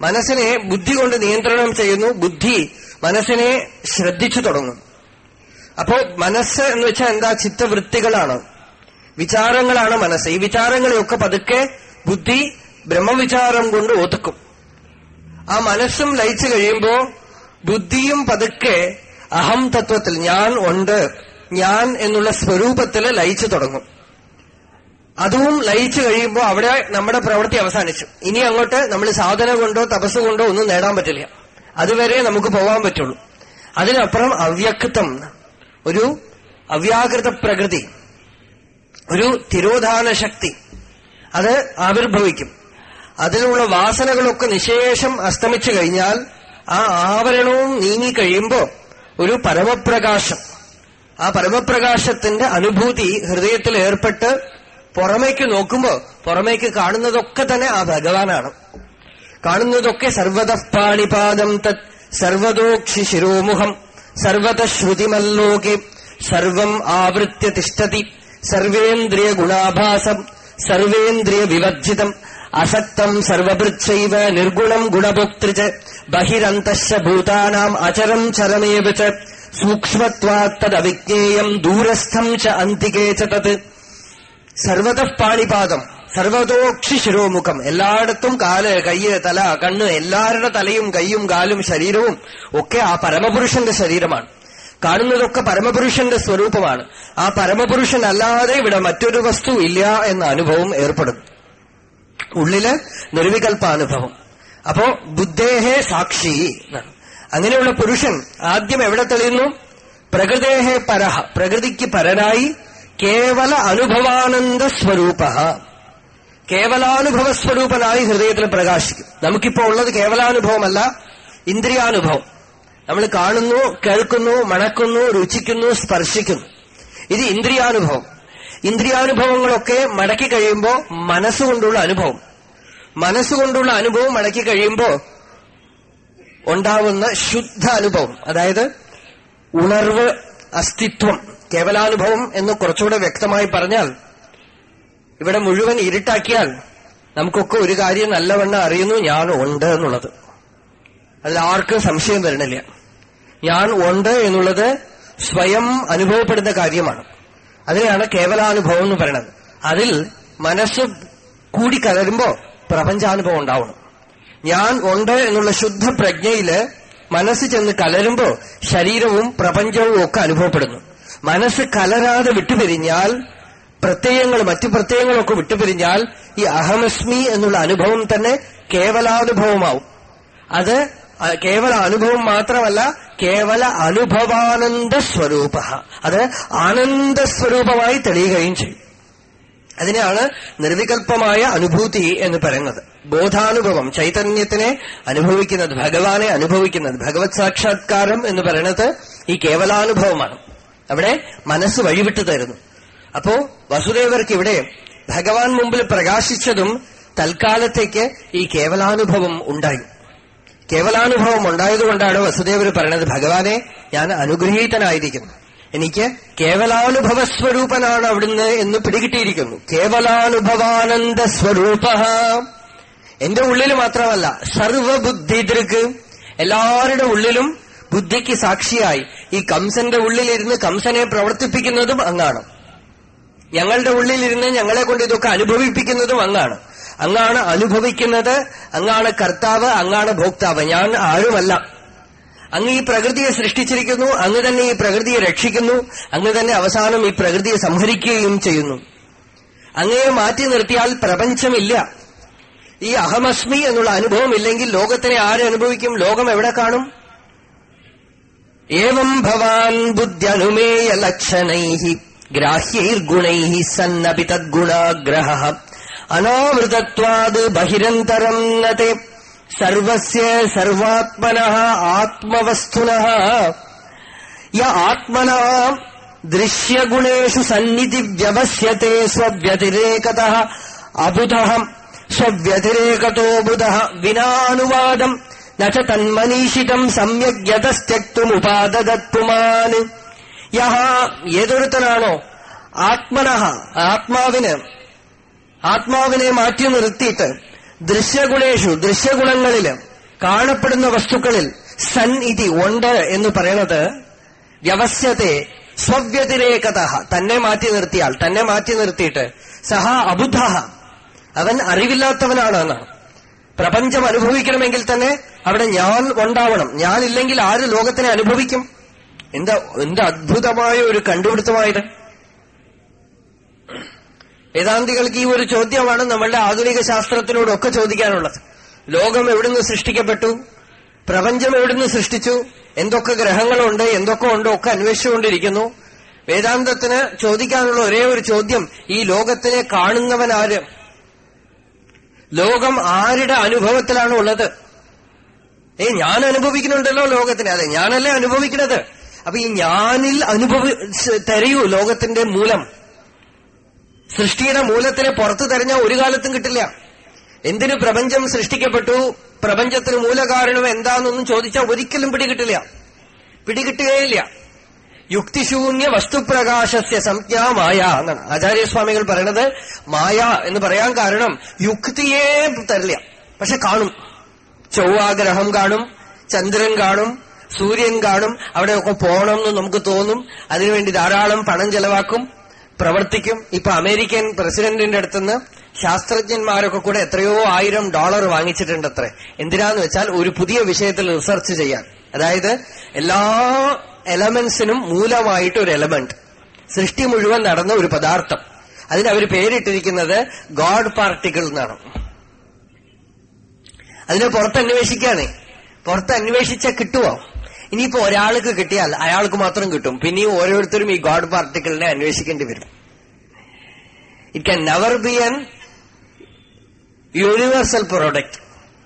മനസ്സിനെ ബുദ്ധി കൊണ്ട് നിയന്ത്രണം ചെയ്യുന്നു ബുദ്ധി മനസ്സിനെ ശ്രദ്ധിച്ചു തുടങ്ങും. അപ്പോ മനസ്സ് എന്ന് വെച്ചാൽ എന്താ? ചിത്തവൃത്തികളാണ്. വിചാരങ്ങളാണ് മനസ്സ്. ഈ വിചാരങ്ങളെയൊക്കെ പതുക്കെ ബുദ്ധി ബ്രഹ്മവിചാരം കൊണ്ട് ഒതുക്കും. ആ മനസ്സും ലയിച്ചു കഴിയുമ്പോ ബുദ്ധിയും പതുക്കെ അഹം തത്വത്തിൽ ഞാൻ ഉണ്ട് ഞാൻ എന്നുള്ള സ്വരൂപത്തിൽ ലയിച്ചു തുടങ്ങും. അതും ലയിച്ചു കഴിയുമ്പോൾ അവിടെ നമ്മുടെ പ്രവൃത്തി അവസാനിച്ചു. ഇനി അങ്ങോട്ട് നമ്മൾ സാധന കൊണ്ടോ തപസ് കൊണ്ടോ ഒന്നും നേടാൻ പറ്റില്ല. അതുവരെ നമുക്ക് പോകാൻ പറ്റുള്ളൂ. അതിനപ്പുറം അവ്യക്തം ഒരു അവ്യാകൃത പ്രകൃതി ഒരു തിരോധാന ശക്തി അത് ആവിർഭവിക്കും. അതിലുള്ള വാസനകളൊക്കെ നിശേഷം അസ്തമിച്ചു കഴിഞ്ഞാൽ ആ ആവരണവും നീങ്ങിക്കഴിയുമ്പോൾ ഒരു പരമപ്രകാശം. ആ പരമപ്രകാശത്തിന്റെ അനുഭൂതി ഹൃദയത്തിൽ ഏർപ്പെട്ട് പുറമേക്ക് നോക്കുമ്പോ പുറമേക്ക് കാണുന്നതൊക്കെ തന്നെ ആ ഭഗവാനാണ്. കാണുന്നതൊക്കെ സർവത പാണിപാദം തത് സർവതോക്ഷി ശിരോമുഖം സർവത ശ്രുതിമല്ലോകെ സർവം ആവൃത്യ തിഷ്ടതി സർവേന്ദ്രിയ ഗുണാഭാസം സർവേന്ദ്രിയ വിവർജിതം അസക്തം സർവഭൃച്ചൈവ നിർഗുണം ഗുണഭോക്തൃജ് ബഹിരന്തശ്ച ഭൂതാനാം അചരം ചരമേവ സൂക്ഷ്മത്വാത്തദവിജ്ഞേയം ദൂരസ്ഥം ച അന്തികേ ച തത്. സർവത പാണിപാദം സർവതോക്ഷി ശിരോമുഖം എല്ലായിടത്തും കാൽ കയ്യ് തല കണ്ണ് എല്ലാവരുടെ തലയും കൈയും കാലും ശരീരവും ഒക്കെ ആ പരമപുരുഷന്റെ ശരീരമാണ്. കാണുന്നതൊക്കെ പരമപുരുഷന്റെ സ്വരൂപമാണ്. ആ പരമപുരുഷൻ അല്ലാതെ ഇവിടെ മറ്റൊരു വസ്തു ഇല്ല എന്ന അനുഭവം ഏർപ്പെടും ഉള്ളിൽ നിർവികൽപ്പാനുഭവം. അപ്പോ ബുദ്ധേഹേ സാക്ഷി അങ്ങനെയുള്ള പുരുഷൻ ആദ്യം എവിടെ തെളിയുന്നു? പ്രകൃതേഹേ പരഹ പ്രകൃതിക്ക് പരനായി കേവല അനുഭവാനന്ദ സ്വരൂപ. കേവലാനുഭവ സ്വരൂപനായി ഹൃദയത്തിൽ പ്രകാശിക്കും. നമുക്കിപ്പോ ഉള്ളത് കേവലാനുഭവമല്ല ഇന്ദ്രിയാനുഭവം. നമ്മൾ കാണുന്നു കേൾക്കുന്നു മണക്കുന്നു രുചിക്കുന്നു സ്പർശിക്കുന്നു. ഇത് ഇന്ദ്രിയാനുഭവം. ഇന്ദ്രിയാനുഭവങ്ങളൊക്കെ മടക്കി കഴിയുമ്പോൾ മനസ്സുകൊണ്ടുള്ള അനുഭവം. മനസ്സുകൊണ്ടുള്ള അനുഭവം മടക്കി കഴിയുമ്പോൾ ഉണ്ടാവുന്ന ശുദ്ധ അനുഭവം. അതായത് ഉണർവ് അസ്തിത്വം. കേവലാനുഭവം എന്ന് കുറച്ചുകൂടെ വ്യക്തമായി പറഞ്ഞാൽ ഇവിടെ മുഴുവൻ ഇരുട്ടാക്കിയാൽ നമുക്കൊക്കെ ഒരു കാര്യം നല്ലവണ്ണം അറിയുന്നു ഞാൻ ഉണ്ട് എന്നുള്ളത്. അതിൽ ആർക്കും സംശയം വരണില്ല. ഞാൻ ഉണ്ട് എന്നുള്ളത് സ്വയം അനുഭവപ്പെടുന്ന കാര്യമാണ്. അതിനെയാണ് കേവലാനുഭവം എന്ന് പറയുന്നത്. അതിൽ മനസ്സ് കൂടിക്കലരുമ്പോ പ്രപഞ്ചാനുഭവം ഉണ്ടാവണം. ഞാൻ ഉണ്ട് എന്നുള്ള ശുദ്ധ പ്രജ്ഞയിൽ മനസ്സ് ചെന്ന് കലരുമ്പോ ശരീരവും പ്രപഞ്ചവും ഒക്കെ അനുഭവപ്പെടുന്നു. മനസ്സ് കലരാതെ വിട്ടുപിരിഞ്ഞാൽ പ്രത്യയങ്ങൾ മറ്റു പ്രത്യയങ്ങളൊക്കെ വിട്ടുപിരിഞ്ഞാൽ ഈ അഹമസ്മി എന്നുള്ള അനുഭവം തന്നെ കേവലാനുഭവമാവും. അത് കേവല അനുഭവം മാത്രമല്ല കേവല അനുഭവാനന്ദ സ്വരൂപ. അത് ആനന്ദ സ്വരൂപമായി തെളിയുകയും ചെയ്യും. അതിനെയാണ് നിർവികൽപ്പമായ അനുഭൂതി എന്ന് പറയുന്നത്. ബോധാനുഭവം ചൈതന്യത്തിനെ അനുഭവിക്കുന്നത് ഭഗവാനെ അനുഭവിക്കുന്നത് ഭഗവത് സാക്ഷാത്കാരം എന്ന് പറയുന്നത് ഈ കേവലാനുഭവമാണ്. അവിടെ മനസ്സ് വഴിവിട്ടു തരുന്നു. അപ്പോ വസുദേവർക്ക് ഇവിടെ ഭഗവാൻ മുമ്പിൽ പ്രകാശിച്ചതും തൽക്കാലത്തേക്ക് ഈ കേവലാനുഭവം ഉണ്ടായി. കേവലാനുഭവം ഉണ്ടായതുകൊണ്ടാണ് വസുദേവർ പറയുന്നത് ഭഗവാനെ ഞാൻ അനുഗ്രഹീതനായിരിക്കുന്നു. എനിക്ക് കേവലാനുഭവ സ്വരൂപനാണ് അവിടുന്ന് എന്ന് പിടികിട്ടിയിരിക്കുന്നു. കേവലാനുഭവാനന്ദ സ്വരൂപ എന്റെ ഉള്ളിൽ മാത്രമല്ല സർവബുദ്ധിദൃക് എല്ലാവരുടെ ഉള്ളിലും ബുദ്ധിക്ക് സാക്ഷിയായി. ഈ കംസന്റെ ഉള്ളിലിരുന്ന് കംസനെ പ്രവർത്തിപ്പിക്കുന്നതും അങ്ങാണ്. ഞങ്ങളുടെ ഉള്ളിലിരുന്ന് ഞങ്ങളെ കൊണ്ട് ഇതൊക്കെ അനുഭവിപ്പിക്കുന്നതും അങ്ങാണ്. അങ്ങാണ് അനുഭവിക്കുന്നത് അങ്ങാണ് കർത്താവ് അങ്ങാണ് ഭോക്താവ്. ഞാൻ ആരുമല്ല. അങ്ങ് ഈ പ്രകൃതിയെ സൃഷ്ടിച്ചിരിക്കുന്നു അങ്ങ് തന്നെ ഈ പ്രകൃതിയെ രക്ഷിക്കുന്നു അങ്ങ് തന്നെ അവസാനം ഈ പ്രകൃതിയെ സംഹരിക്കുകയും ചെയ്യുന്നു. അങ്ങയെ മാറ്റി നിർത്തിയാൽ പ്രപഞ്ചമില്ല. ഈ അഹമസ്മി എന്നുള്ള അനുഭവം ഇല്ലെങ്കിൽ ലോകത്തിനെ ആര് അനുഭവിക്കും? ലോകം എവിടെ കാണും? एवम् भवान् बुद्ध्यनुमेयलक्षणैः ग्राह्यैर्गुणैः सन्नपि तद्गुणाग्रहः। अनावृतत्वाद् बहिरन्तरम् न ते सर्वस्य सर्वात्मनः आत्मवस्तुनः। य आत्मनः दृश्यगुणेषु सन्निधिव्यवस्यते स्वव्यतिरेकतः। अबुधः स्वव्यतिरेकतोऽबुधः विनानुवादम् നച്ച തന്മനീഷിതം സമ്യക് യഹ ഏതൊരുത്തനാണോ ആത്മനഃ ആത്മാവിന് ആത്മാവിനെ മാറ്റി നിർത്തിയിട്ട് ദൃശ്യഗുണേഷു ദൃശ്യഗുണങ്ങളിൽ കാണപ്പെടുന്ന വസ്തുക്കളിൽ സൻ ഇതി ഉണ്ട് എന്ന് പറയുന്നത് വ്യവസ്യത്തെ സ്വവ്യതിരേകത തന്നെ മാറ്റി നിർത്തിയാൽ തന്നെ മാറ്റി നിർത്തിയിട്ട് സഹ അബുദ്ധ അവൻ അറിവില്ലാത്തവനാണ് എന്നാണ് പ്രപഞ്ചം അനുഭവിക്കണമെങ്കിൽ തന്നെ അവിടെ ഞാൻ ഉണ്ടാവണം. ഞാനില്ലെങ്കിൽ ആര് ലോകത്തിനെ അനുഭവിക്കും? എന്താ എന്താ അദ്ഭുതമായ ഒരു കണ്ടുപിടുത്തമായത്? വേദാന്തികൾക്ക് ഈ ഒരു ചോദ്യമാണ് നമ്മളുടെ ആധുനിക ശാസ്ത്രത്തിനോടൊക്കെ ചോദിക്കാനുള്ളത്. ലോകം എവിടുന്ന് സൃഷ്ടിക്കപ്പെട്ടു? പ്രപഞ്ചം എവിടുന്ന് സൃഷ്ടിച്ചു? എന്തൊക്കെ ഗ്രഹങ്ങളുണ്ട്? എന്തൊക്കെ ഉണ്ടോ? ഒക്കെ അന്വേഷിച്ചുകൊണ്ടിരിക്കുന്നു. വേദാന്തത്തിന് ചോദിക്കാനുള്ള ഒരേ ഒരു ചോദ്യം ഈ ലോകത്തിനെ കാണുന്നവൻ ആര് ലോകം ആരുടെ അനുഭവത്തിലാണ് ഉള്ളത്? ഏ ഞാൻ അനുഭവിക്കുന്നുണ്ടല്ലോ ലോകത്തിനെ. അതെ ഞാനല്ലേ അനുഭവിക്കുന്നത്? അപ്പൊ ഈ ഞാനിൽ അനുഭവി തരയൂ ലോകത്തിന്റെ മൂലം. സൃഷ്ടിയുടെ മൂലത്തിനെ പുറത്തു തെരഞ്ഞാൽ ഒരു കാലത്തും കിട്ടില്ല. എന്തിനു പ്രപഞ്ചം സൃഷ്ടിക്കപ്പെട്ടു? പ്രപഞ്ചത്തിന് മൂലകാരണം എന്താണെന്നൊന്നും ചോദിച്ചാൽ ഒരിക്കലും പിടികിട്ടില്ല. പിടികിട്ടുകയില്ല. യുക്തിശൂന്യ വസ്തുപ്രകാശസ്യ സംജ്ഞാ മായ എന്നാണ്. ആചാര്യസ്വാമികൾ പറയണത് മായ എന്ന് പറയാൻ കാരണം യുക്തിയെ തരില്ല. പക്ഷെ കാണും. ചൊവ്വാഗ്രഹം കാണും ചന്ദ്രൻ കാണും സൂര്യൻ കാണും അവിടെയൊക്കെ പോകണം എന്ന് നമുക്ക് തോന്നും. അതിനുവേണ്ടി ധാരാളം പണം ചെലവാക്കും പ്രവർത്തിക്കും. ഇപ്പൊ അമേരിക്കൻ പ്രസിഡന്റിന്റെ അടുത്തുനിന്ന് ശാസ്ത്രജ്ഞന്മാരൊക്കെ കൂടെ എത്രയോ ആയിരം ഡോളർ വാങ്ങിച്ചിട്ടുണ്ട് അത്ര എന്തിനാന്ന് വെച്ചാൽ ഒരു പുതിയ വിഷയത്തിൽ റിസർച്ച് ചെയ്യാൻ. അതായത് എല്ലാ എലമെന്റ്സിനും മൂലമായിട്ട് ഒരു എലമെന്റ്. സൃഷ്ടി മുഴുവൻ നടന്ന ഒരു പദാർത്ഥം. അതിന് അവർ പേരിട്ടിരിക്കുന്നത് ഗോഡ് പാർട്ടിക്കിൾ എന്നാണ്. അതിനെ പുറത്ത് അന്വേഷിക്കാനേ പുറത്ത് അന്വേഷിച്ചാൽ കിട്ടുമോ ഇനിയിപ്പോ ഒരാൾക്ക് കിട്ടിയാൽ അയാൾക്ക് മാത്രം കിട്ടും. പിന്നെയും ഓരോരുത്തരും ഈ ഗോഡ് പാർട്ടിക്കിളിനെ അന്വേഷിക്കേണ്ടി വരും. It can never be an universal product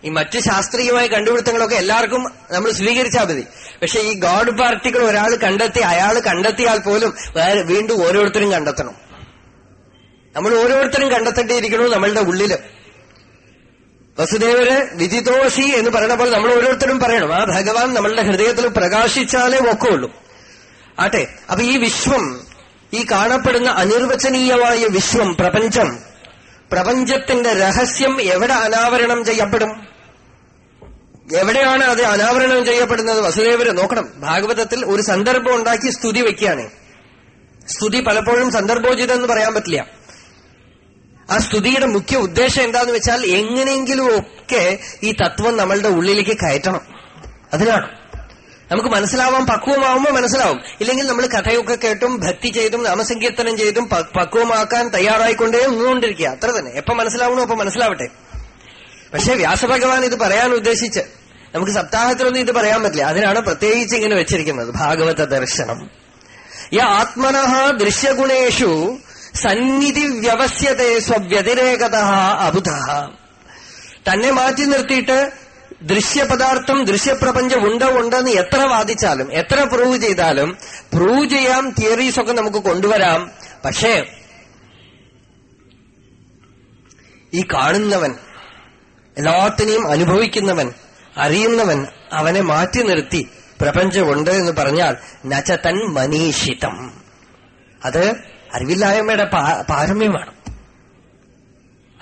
ഈ മറ്റ് ശാസ്ത്രീയമായ കണ്ടുപിടുത്തങ്ങളൊക്കെ എല്ലാവർക്കും നമ്മൾ സ്വീകരിച്ചാൽ മതി. പക്ഷെ ഈ ഗോഡ് പാർട്ടികൾ ഒരാൾ കണ്ടെത്തി അയാൾ കണ്ടെത്തിയാൽ പോലും വേറെ വീണ്ടും ഓരോരുത്തരും കണ്ടെത്തണം. നമ്മൾ ഓരോരുത്തരും കണ്ടെത്തേണ്ടിയിരിക്കണു നമ്മളുടെ ഉള്ളിൽ. വസുദേവര് വിധിദോഷി എന്ന് പറയുന്ന പോലെ നമ്മൾ ഓരോരുത്തരും പറയണം. ആ ഭഗവാൻ നമ്മളുടെ ഹൃദയത്തിൽ പ്രകാശിച്ചാലേ ഒക്കെയുള്ളൂ ആട്ടെ അപ്പൊ ഈ വിശ്വം ഈ കാണപ്പെടുന്ന അനിർവചനീയമായ വിശ്വം പ്രപഞ്ചം പ്രപഞ്ചത്തിന്റെ രഹസ്യം എവിടെ അനാവരണം ചെയ്യപ്പെടും? എവിടെയാണ് അത് അനാവരണം ചെയ്യപ്പെടുന്നത്? വസുദേവര് നോക്കണം. ഭാഗവതത്തിൽ ഒരു സന്ദർഭം ഉണ്ടാക്കി സ്തുതി വയ്ക്കുകയാണ്. സ്തുതി പലപ്പോഴും സന്ദർഭോചിതം എന്ന് പറയാൻ പറ്റില്ല. ആ സ്തുതിയുടെ മുഖ്യ ഉദ്ദേശം എന്താന്ന് വെച്ചാൽ എങ്ങനെയെങ്കിലും ഒക്കെ ഈ തത്വം നമ്മളുടെ ഉള്ളിലേക്ക് കയറ്റണം. അതിനാണ്. നമുക്ക് മനസ്സിലാവാം പക്വമാവുമ്പോൾ മനസ്സിലാവും. ഇല്ലെങ്കിൽ നമ്മൾ കഥയൊക്കെ കേട്ടും ഭക്തി ചെയ്തും നാമസങ്കീർത്തനം ചെയ്തും പക്വമാക്കാൻ തയ്യാറായിക്കൊണ്ടേ നിന്നുകൊണ്ടിരിക്കുക. അത്ര തന്നെ. എപ്പൊ മനസ്സിലാവണോ അപ്പൊ മനസ്സിലാവട്ടെ. പക്ഷെ വ്യാസഭഗവാൻ ഇത് പറയാൻ ഉദ്ദേശിച്ച് നമുക്ക് സപ്താഹത്തിലൊന്നും ഇത് പറയാൻ പറ്റില്ല. അതിനാണ് പ്രത്യേകിച്ച് ഇങ്ങനെ വെച്ചിരിക്കുന്നത്. ഭാഗവത ദർശനം. യ ആത്മന ദൃശ്യഗുണേഷു സന്നിധി വ്യവസ്യതേ സ്വവ്യതിരേകത അബുധ. തന്നെ മാറ്റി നിർത്തിയിട്ട് ദൃശ്യപദാർത്ഥം ദൃശ്യപ്രപഞ്ചം ഉണ്ടോ ഉണ്ടെന്ന് എത്ര വാദിച്ചാലും എത്ര പ്രൂവ് ചെയ്താലും പ്രൂവ് ചെയ്യാം തിയറീസ് ഒക്കെ നമുക്ക് കൊണ്ടുവരാം. പക്ഷേ ഈ കാണുന്നവൻ എല്ലാത്തിനെയും അനുഭവിക്കുന്നവൻ അറിയുന്നവൻ അവനെ മാറ്റി നിർത്തി. പ്രപഞ്ചമുണ്ട് എന്ന് പറഞ്ഞാൽ നചതൻ മനീഷിതം. അത് അറിവില്ലായ്മയുടെ പാരമ്യമാണ്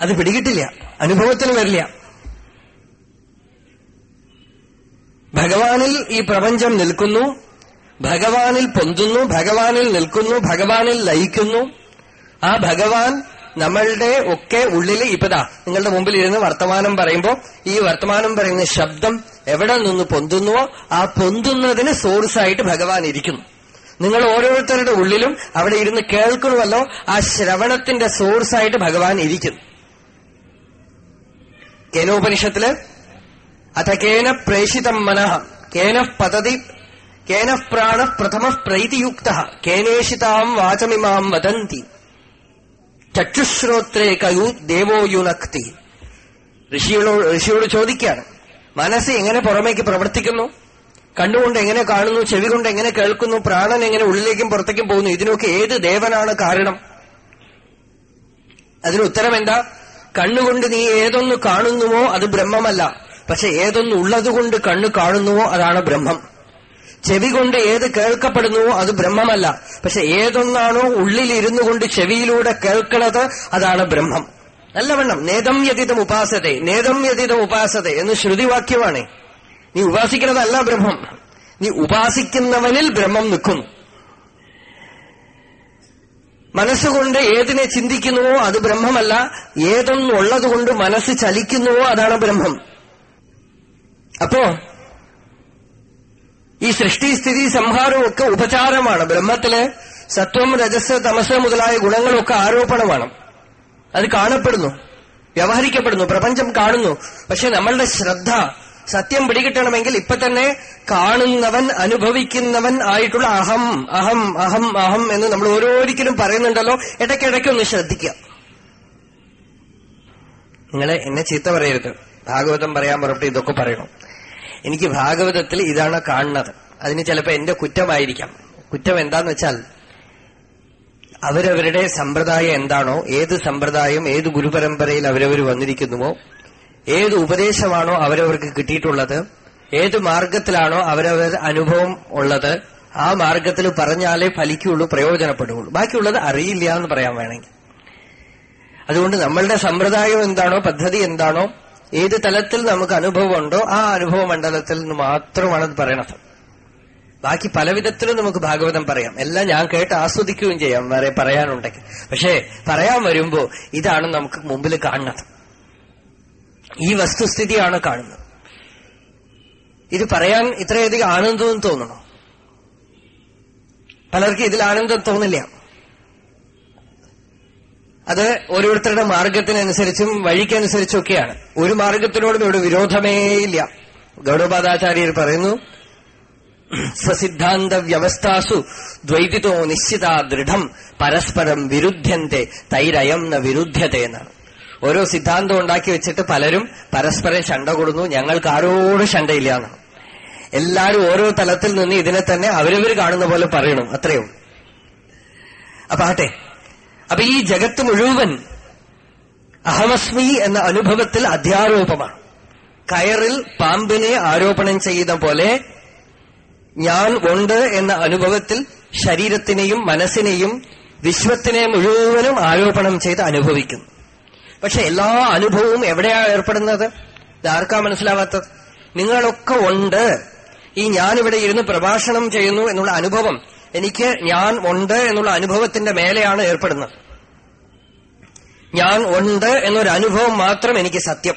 അത് പിടികിട്ടില്ല. അനുഭവത്തിന് വരില്ല. ഭഗവാനിൽ ഈ പ്രപഞ്ചം നിൽക്കുന്നു. ഭഗവാനിൽ പൊന്തുന്നു. ഭഗവാനിൽ നിൽക്കുന്നു. ഭഗവാനിൽ ലയിക്കുന്നു. ആ ഭഗവാൻ നമ്മളുടെ ഒക്കെ ഉള്ളിൽ ഇപ്പതാ നിങ്ങളുടെ മുമ്പിൽ ഇരുന്ന് വർത്തമാനം പറയുമ്പോൾ ഈ വർത്തമാനം പറയുന്ന ശബ്ദം എവിടെ നിന്ന് പൊന്തുന്നുവോ ആ പൊന്തുന്നതിന് സോഴ്സായിട്ട് ഭഗവാൻ ഇരിക്കുന്നു. നിങ്ങൾ ഓരോരുത്തരുടെ ഉള്ളിലും അവിടെ ഇരുന്ന് കേൾക്കണമല്ലോ ആ ശ്രവണത്തിന്റെ സോഴ്സായിട്ട് ഭഗവാൻ ഇരിക്കുന്നു. കേനോപനിഷത്തിൽ അഥ കേന പ്രേഷിതം മനഃ കേന പതതി കേന പ്രാണ പ്രഥമ പ്രൈതിയുക്ത കേനേഷിതാം വാചമിമാം വദന്തി. ചക്ഷുശ്രോത്രേ കയു ദേവോ യുനക്തി. ഋഷിയോട് ഋഷിയോട് ചോദിക്കുകയാണ് മനസ്സ് എങ്ങനെ പുറമേക്ക് പ്രവർത്തിക്കുന്നു? കണ്ണുകൊണ്ട് എങ്ങനെ കാണുന്നു ചെവി കൊണ്ട് എങ്ങനെ കേൾക്കുന്നു പ്രാണൻ എങ്ങനെ ഉള്ളിലേക്കും പുറത്തേക്കും പോകുന്നു ഇതിനൊക്കെ ഏത് ദേവനാണ് കാരണം? അതിന് ഉത്തരം എന്താ? കണ്ണുകൊണ്ട് നീ ഏതൊന്ന് കാണുന്നുവോ അത് ബ്രഹ്മമല്ല. പക്ഷെ ഏതൊന്ന് ഉള്ളതുകൊണ്ട് കണ്ണ് കാണുന്നുവോ അതാണ് ബ്രഹ്മം. ചെവി കൊണ്ട് ഏത് കേൾക്കപ്പെടുന്നുവോ അത് ബ്രഹ്മമല്ല. പക്ഷെ ഏതൊന്നാണോ ഉള്ളിലിരുന്നു കൊണ്ട് ചെവിയിലൂടെ കേൾക്കണത് അതാണ് ബ്രഹ്മം. നല്ലവണ്ണം നേതം യതിതം ഉപാസതേ നേതം യതിതം ഉപാസതേ എന്ന് ശ്രുതിവാക്യമാണ്. നീ ഉപാസിക്കുന്നതല്ല ബ്രഹ്മം. നീ ഉപാസിക്കുന്നവനിൽ ബ്രഹ്മം നിൽക്കുന്നു. മനസ്സുകൊണ്ട് ഏതിനെ ചിന്തിക്കുന്നുവോ അത് ബ്രഹ്മമല്ല. ഏതൊന്നുള്ളതുകൊണ്ട് മനസ്സ് ചലിക്കുന്നുവോ അതാണ് ബ്രഹ്മം. അപ്പോ ഈ സൃഷ്ടി സ്ഥിതി സംഹാരവും ഒക്കെ ഉപചാരമാണ്. ബ്രഹ്മത്തിൽ സത്വം രജസ് തമസ് മുതലായ ഗുണങ്ങളൊക്കെ ആരോപണമാണ്. അത് കാണപ്പെടുന്നു വ്യവഹരിക്കപ്പെടുന്നു പ്രപഞ്ചം കാണുന്നു. പക്ഷെ നമ്മളുടെ ശ്രദ്ധ സത്യം പിടികിട്ടണമെങ്കിൽ ഇപ്പൊ തന്നെ കാണുന്നവൻ അനുഭവിക്കുന്നവൻ ആയിട്ടുള്ള അഹം അഹം അഹം അഹം എന്ന് നമ്മൾ ഓരോരിക്കലും പറയുന്നുണ്ടല്ലോ. ഇടയ്ക്കിടയ്ക്ക് ഒന്ന് ശ്രദ്ധിക്കുക. നിങ്ങളെ എന്നെ ചീത്ത പറയരുത്. ഭാഗവതം പറയാൻ പുറപ്പെട്ട് ഇതൊക്കെ പറയണം. എനിക്ക് ഭാഗവതത്തിൽ ഇതാണ് കാണുന്നത്. അതിന് ചിലപ്പോ എന്റെ കുറ്റമായിരിക്കാം. കുറ്റം എന്താന്ന് വെച്ചാൽ അവരവരുടെ സമ്പ്രദായം എന്താണോ ഏത് സമ്പ്രദായം ഏത് ഗുരുപരമ്പരയിൽ അവരവർ വന്നിരിക്കുന്നുവോ ഏത് ഉപദേശമാണോ അവരവർക്ക് കിട്ടിയിട്ടുള്ളത് ഏത് മാർഗത്തിലാണോ അവരവർ അനുഭവം ഉള്ളത് ആ മാർഗത്തിൽ പറഞ്ഞാലേ ഫലിക്കുള്ളൂ പ്രയോജനപ്പെടുകയുള്ളൂ. ബാക്കിയുള്ളത് അറിയില്ല എന്ന് പറയാൻ വേണമെങ്കിൽ. അതുകൊണ്ട് നമ്മളുടെ സമ്പ്രദായം എന്താണോ പദ്ധതി എന്താണോ ഏത് തലത്തിൽ നമുക്ക് അനുഭവമുണ്ടോ ആ അനുഭവ മണ്ഡലത്തിൽ നിന്ന് മാത്രമാണ് അത് പറയണത്. ബാക്കി പല വിധത്തിലും നമുക്ക് ഭാഗവതം പറയാം. എല്ലാം ഞാൻ കേട്ട് ആസ്വദിക്കുകയും ചെയ്യാം വേറെ പറയാനുണ്ടെങ്കിൽ. പക്ഷേ പറയാൻ വരുമ്പോ ഇതാണ് നമുക്ക് മുമ്പിൽ കാണുന്നത്. ഈ വസ്തുസ്ഥിതിയാണ് കാണുന്നത്. ഇത് പറയാൻ ഇത്രയധികം ആനന്ദവും തോന്നണം? പലർക്കും ഇതിൽ ആനന്ദം തോന്നില്ല. അത് ഓരോരുത്തരുടെ മാർഗത്തിനനുസരിച്ചും വഴിക്കനുസരിച്ചൊക്കെയാണ്. ഒരു മാർഗത്തിനോടും ഇവിടെ വിരോധമേ ഇല്ല. പറയുന്നു സ്വസിദ്ധാന്ത വ്യവസ്ഥാസു ദ്വൈതിതോ നിശ്ചിത ദൃഢം പരസ്പരം വിരുദ്ധ്യന്തെ തൈരയം ന വിരുദ്ധ്യത്തെ എന്നാണ്. ഓരോ സിദ്ധാന്തം ഉണ്ടാക്കി വെച്ചിട്ട് പലരും പരസ്പരം ശണ്ട കൊടുന്നു. ഞങ്ങൾക്ക് ആരോടും ശണ്ടയില്ല എല്ലാവരും എല്ലാരും ഓരോ തലത്തിൽ നിന്ന് ഇതിനെ തന്നെ അവരവർ കാണുന്ന പോലെ പറയണം. അത്രയോ അപ്പൊ ആട്ടെ അപ്പൊ ഈ ജഗത്ത് മുഴുവൻ അഹമസ്മി എന്ന അനുഭവത്തിൽ അധ്യാരോപമാണ്. കയറിൽ പാമ്പിനെ ആരോപണം ചെയ്ത പോലെ ഞാൻ ഉണ്ട് എന്ന അനുഭവത്തിൽ ശരീരത്തിനെയും മനസ്സിനെയും വിശ്വത്തിനെ മുഴുവനും ആരോപണം ചെയ്ത് അനുഭവിക്കുന്നു. പക്ഷെ എല്ലാ അനുഭവവും എവിടെയാണ് ഏർപ്പെടുന്നത്? ഇതാർക്കാ മനസ്സിലാവാത്തത്? നിങ്ങളൊക്കെ ഉണ്ട്. ഈ ഞാനിവിടെ ഇരുന്ന് പ്രഭാഷണം ചെയ്യുന്നു എന്നുള്ള അനുഭവം എനിക്ക് ഞാൻ ഉണ്ട് എന്നുള്ള അനുഭവത്തിന്റെ മേലെയാണ് ഏർപ്പെടുന്നത്. ഞാൻ ഉണ്ട് എന്നൊരു അനുഭവം മാത്രം എനിക്ക് സത്യം.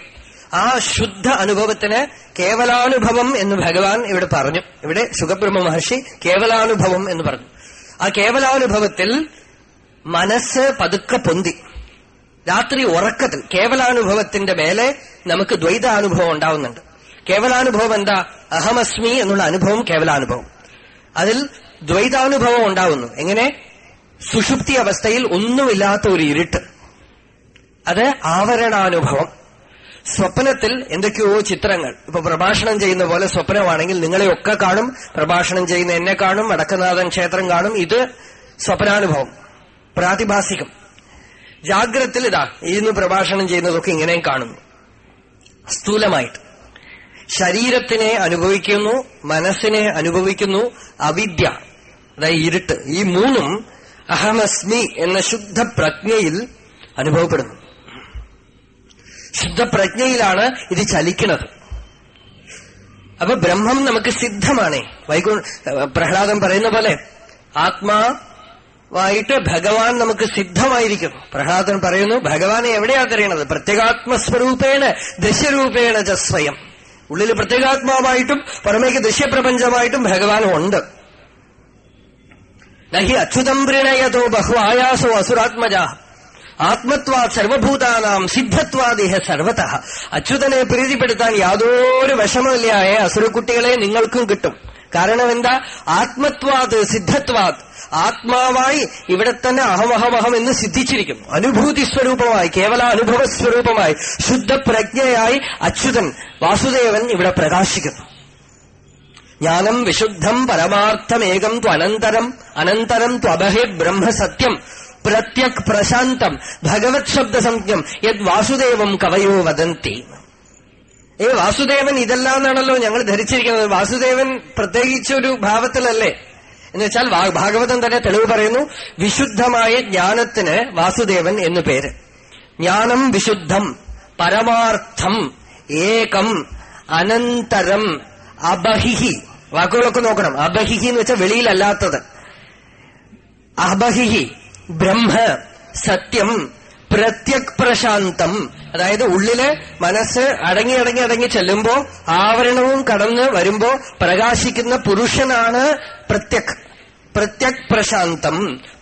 ആ ശുദ്ധ അനുഭവത്തിന് കേവലാനുഭവം എന്ന് ഭഗവാൻ ഇവിടെ പറഞ്ഞു. ഇവിടെ സുഖബ്രഹ്മ മഹർഷി കേവലാനുഭവം എന്ന് പറഞ്ഞു. ആ കേവലാനുഭവത്തിൽ മനസ്സ് പതുക്കെ പൊന്തി. രാത്രി ഉറക്കത്തിൽ കേവലാനുഭവത്തിന്റെ മേലെ നമുക്ക് ദ്വൈതാനുഭവം ഉണ്ടാവുന്നുണ്ട്. കേവലാനുഭവം എന്താ? അഹമസ്മി എന്നുള്ള അനുഭവം കേവലാനുഭവം. അതിൽ ദ്വൈതാനുഭവം ഉണ്ടാവുന്നു. എങ്ങനെ? സുഷുപ്തി അവസ്ഥയിൽ ഒന്നുമില്ലാത്ത ഒരു ഇരുട്ട്. അത് ആവരണാനുഭവം. സ്വപ്നത്തിൽ എന്തൊക്കെയോ ചിത്രങ്ങൾ. ഇപ്പൊ പ്രഭാഷണം ചെയ്യുന്ന പോലെ സ്വപ്നമാണെങ്കിൽ നിങ്ങളെയൊക്കെ കാണും. പ്രഭാഷണം ചെയ്യുന്ന എന്നെ കാണും. വടക്കനാഥൻ ക്ഷേത്രം കാണും. ഇത് സ്വപ്നാനുഭവം. പ്രാതിഭാസികം. ജാഗ്രത്തിൽ ഇതാ ഇരുന്ന് പ്രഭാഷണം ചെയ്യുന്നതൊക്കെ ഇങ്ങനെയും കാണുന്നു. സ്ഥൂലമായിട്ട്. ശരീരത്തിനെ അനുഭവിക്കുന്നു മനസ്സിനെ അനുഭവിക്കുന്നു അവിദ്യ അതായത് ഇരുട്ട് ഈ മൂന്നും അഹമസ്മി എന്ന ശുദ്ധ പ്രജ്ഞയിൽ അനുഭവപ്പെടുന്നു. ശുദ്ധ പ്രജ്ഞയിലാണ് ഇത് ചലിക്കുന്നത്. അപ്പൊ ബ്രഹ്മം നമുക്ക് സിദ്ധമാണ്. വൈകു പ്രഹ്ലാദം പറയുന്ന പോലെ ആത്മാവായിട്ട് ഭഗവാൻ നമുക്ക് സിദ്ധമായിരിക്കുന്നു. പ്രഹ്ലാദൻ പറയുന്നു ഭഗവാനെ എവിടെയാ തെരയണത്? പ്രത്യേകാത്മസ്വരൂപേണ ദശരൂപേണ ച സ്വയം. ഉള്ളിൽ പ്രത്യേകാത്മാവായിട്ടും പുറമേക്ക് ദൃശ്യപ്രപഞ്ചമായിട്ടും ഭഗവാൻ ഉണ്ട്. നഹി അച്യുതം പ്രണയതോ ബഹു ആയാസോ അസുരാത്മജ. ആത്മത്വാ സർവഭൂതാനാം സിദ്ധത്വാദിഹ സർവത. അച്യുതനെ പ്രീതിപ്പെടുത്താൻ യാതൊരു വിഷമമില്ലായ അസുരക്കുട്ടികളെ നിങ്ങൾക്കും കിട്ടും. കാരണം എന്താ? ആത്മത്വാത് സിദ്ധത്വാത്. ആത്മാവായി ഇവിടെ തന്നെ അഹമഹമഹം എന്ന് സിദ്ധിച്ചിരിക്കുന്നു. അനുഭൂതി സ്വരൂപമായി കേവല അനുഭവ സ്വരൂപമായി ശുദ്ധപ്രജ്ഞയായി അച്യുതൻ വാസുദേവൻ ഇവിടെ പ്രകാശിക്കുന്നു. ജ്ഞാനം വിശുദ്ധം പരമാർത്ഥമേകം ത്വനന്തരം അനന്തരം ത്വബഹേ ബ്രഹ്മസത്യം പ്രത്യക് പ്രശാന്തം ഭഗവത് ശബ്ദസംജ്ഞം യത് വാസുദേവം കവയോ വദന്തി. ഏ വാസുദേവൻ ഇതെല്ലാന്നാണല്ലോ ഞങ്ങൾ ധരിച്ചിരിക്കുന്നത്. വാസുദേവൻ പ്രത്യേകിച്ചൊരു ഭാവത്തിലല്ലേ? എന്ന് വെച്ചാൽ ഭാഗവതം തന്നെ തെളിവ് പറയുന്നു വിശുദ്ധമായ ജ്ഞാനത്തിന് വാസുദേവൻ എന്നു പേര്. ജ്ഞാനം വിശുദ്ധം പരമാർത്ഥം ഏകം അനന്തരം അബഹിഹി. വാക്കുകളൊക്കെ നോക്കണം. അബഹിഹി എന്ന് വെച്ചാൽ വെളിയിലല്ലാത്തത്. അബഹിഹി ബ്രഹ്മ സത്യം പ്രത്യക് പ്രശാന്തം അതായത് ഉള്ളിൽ മനസ്സ് അടങ്ങി അടങ്ങി അടങ്ങി ചെല്ലുമ്പോ ആവരണവും കടന്ന് വരുമ്പോ പ്രകാശിക്കുന്ന പുരുഷനാണ് പ്രത്യക്. പ്രത്യക് പ്രശാന്തം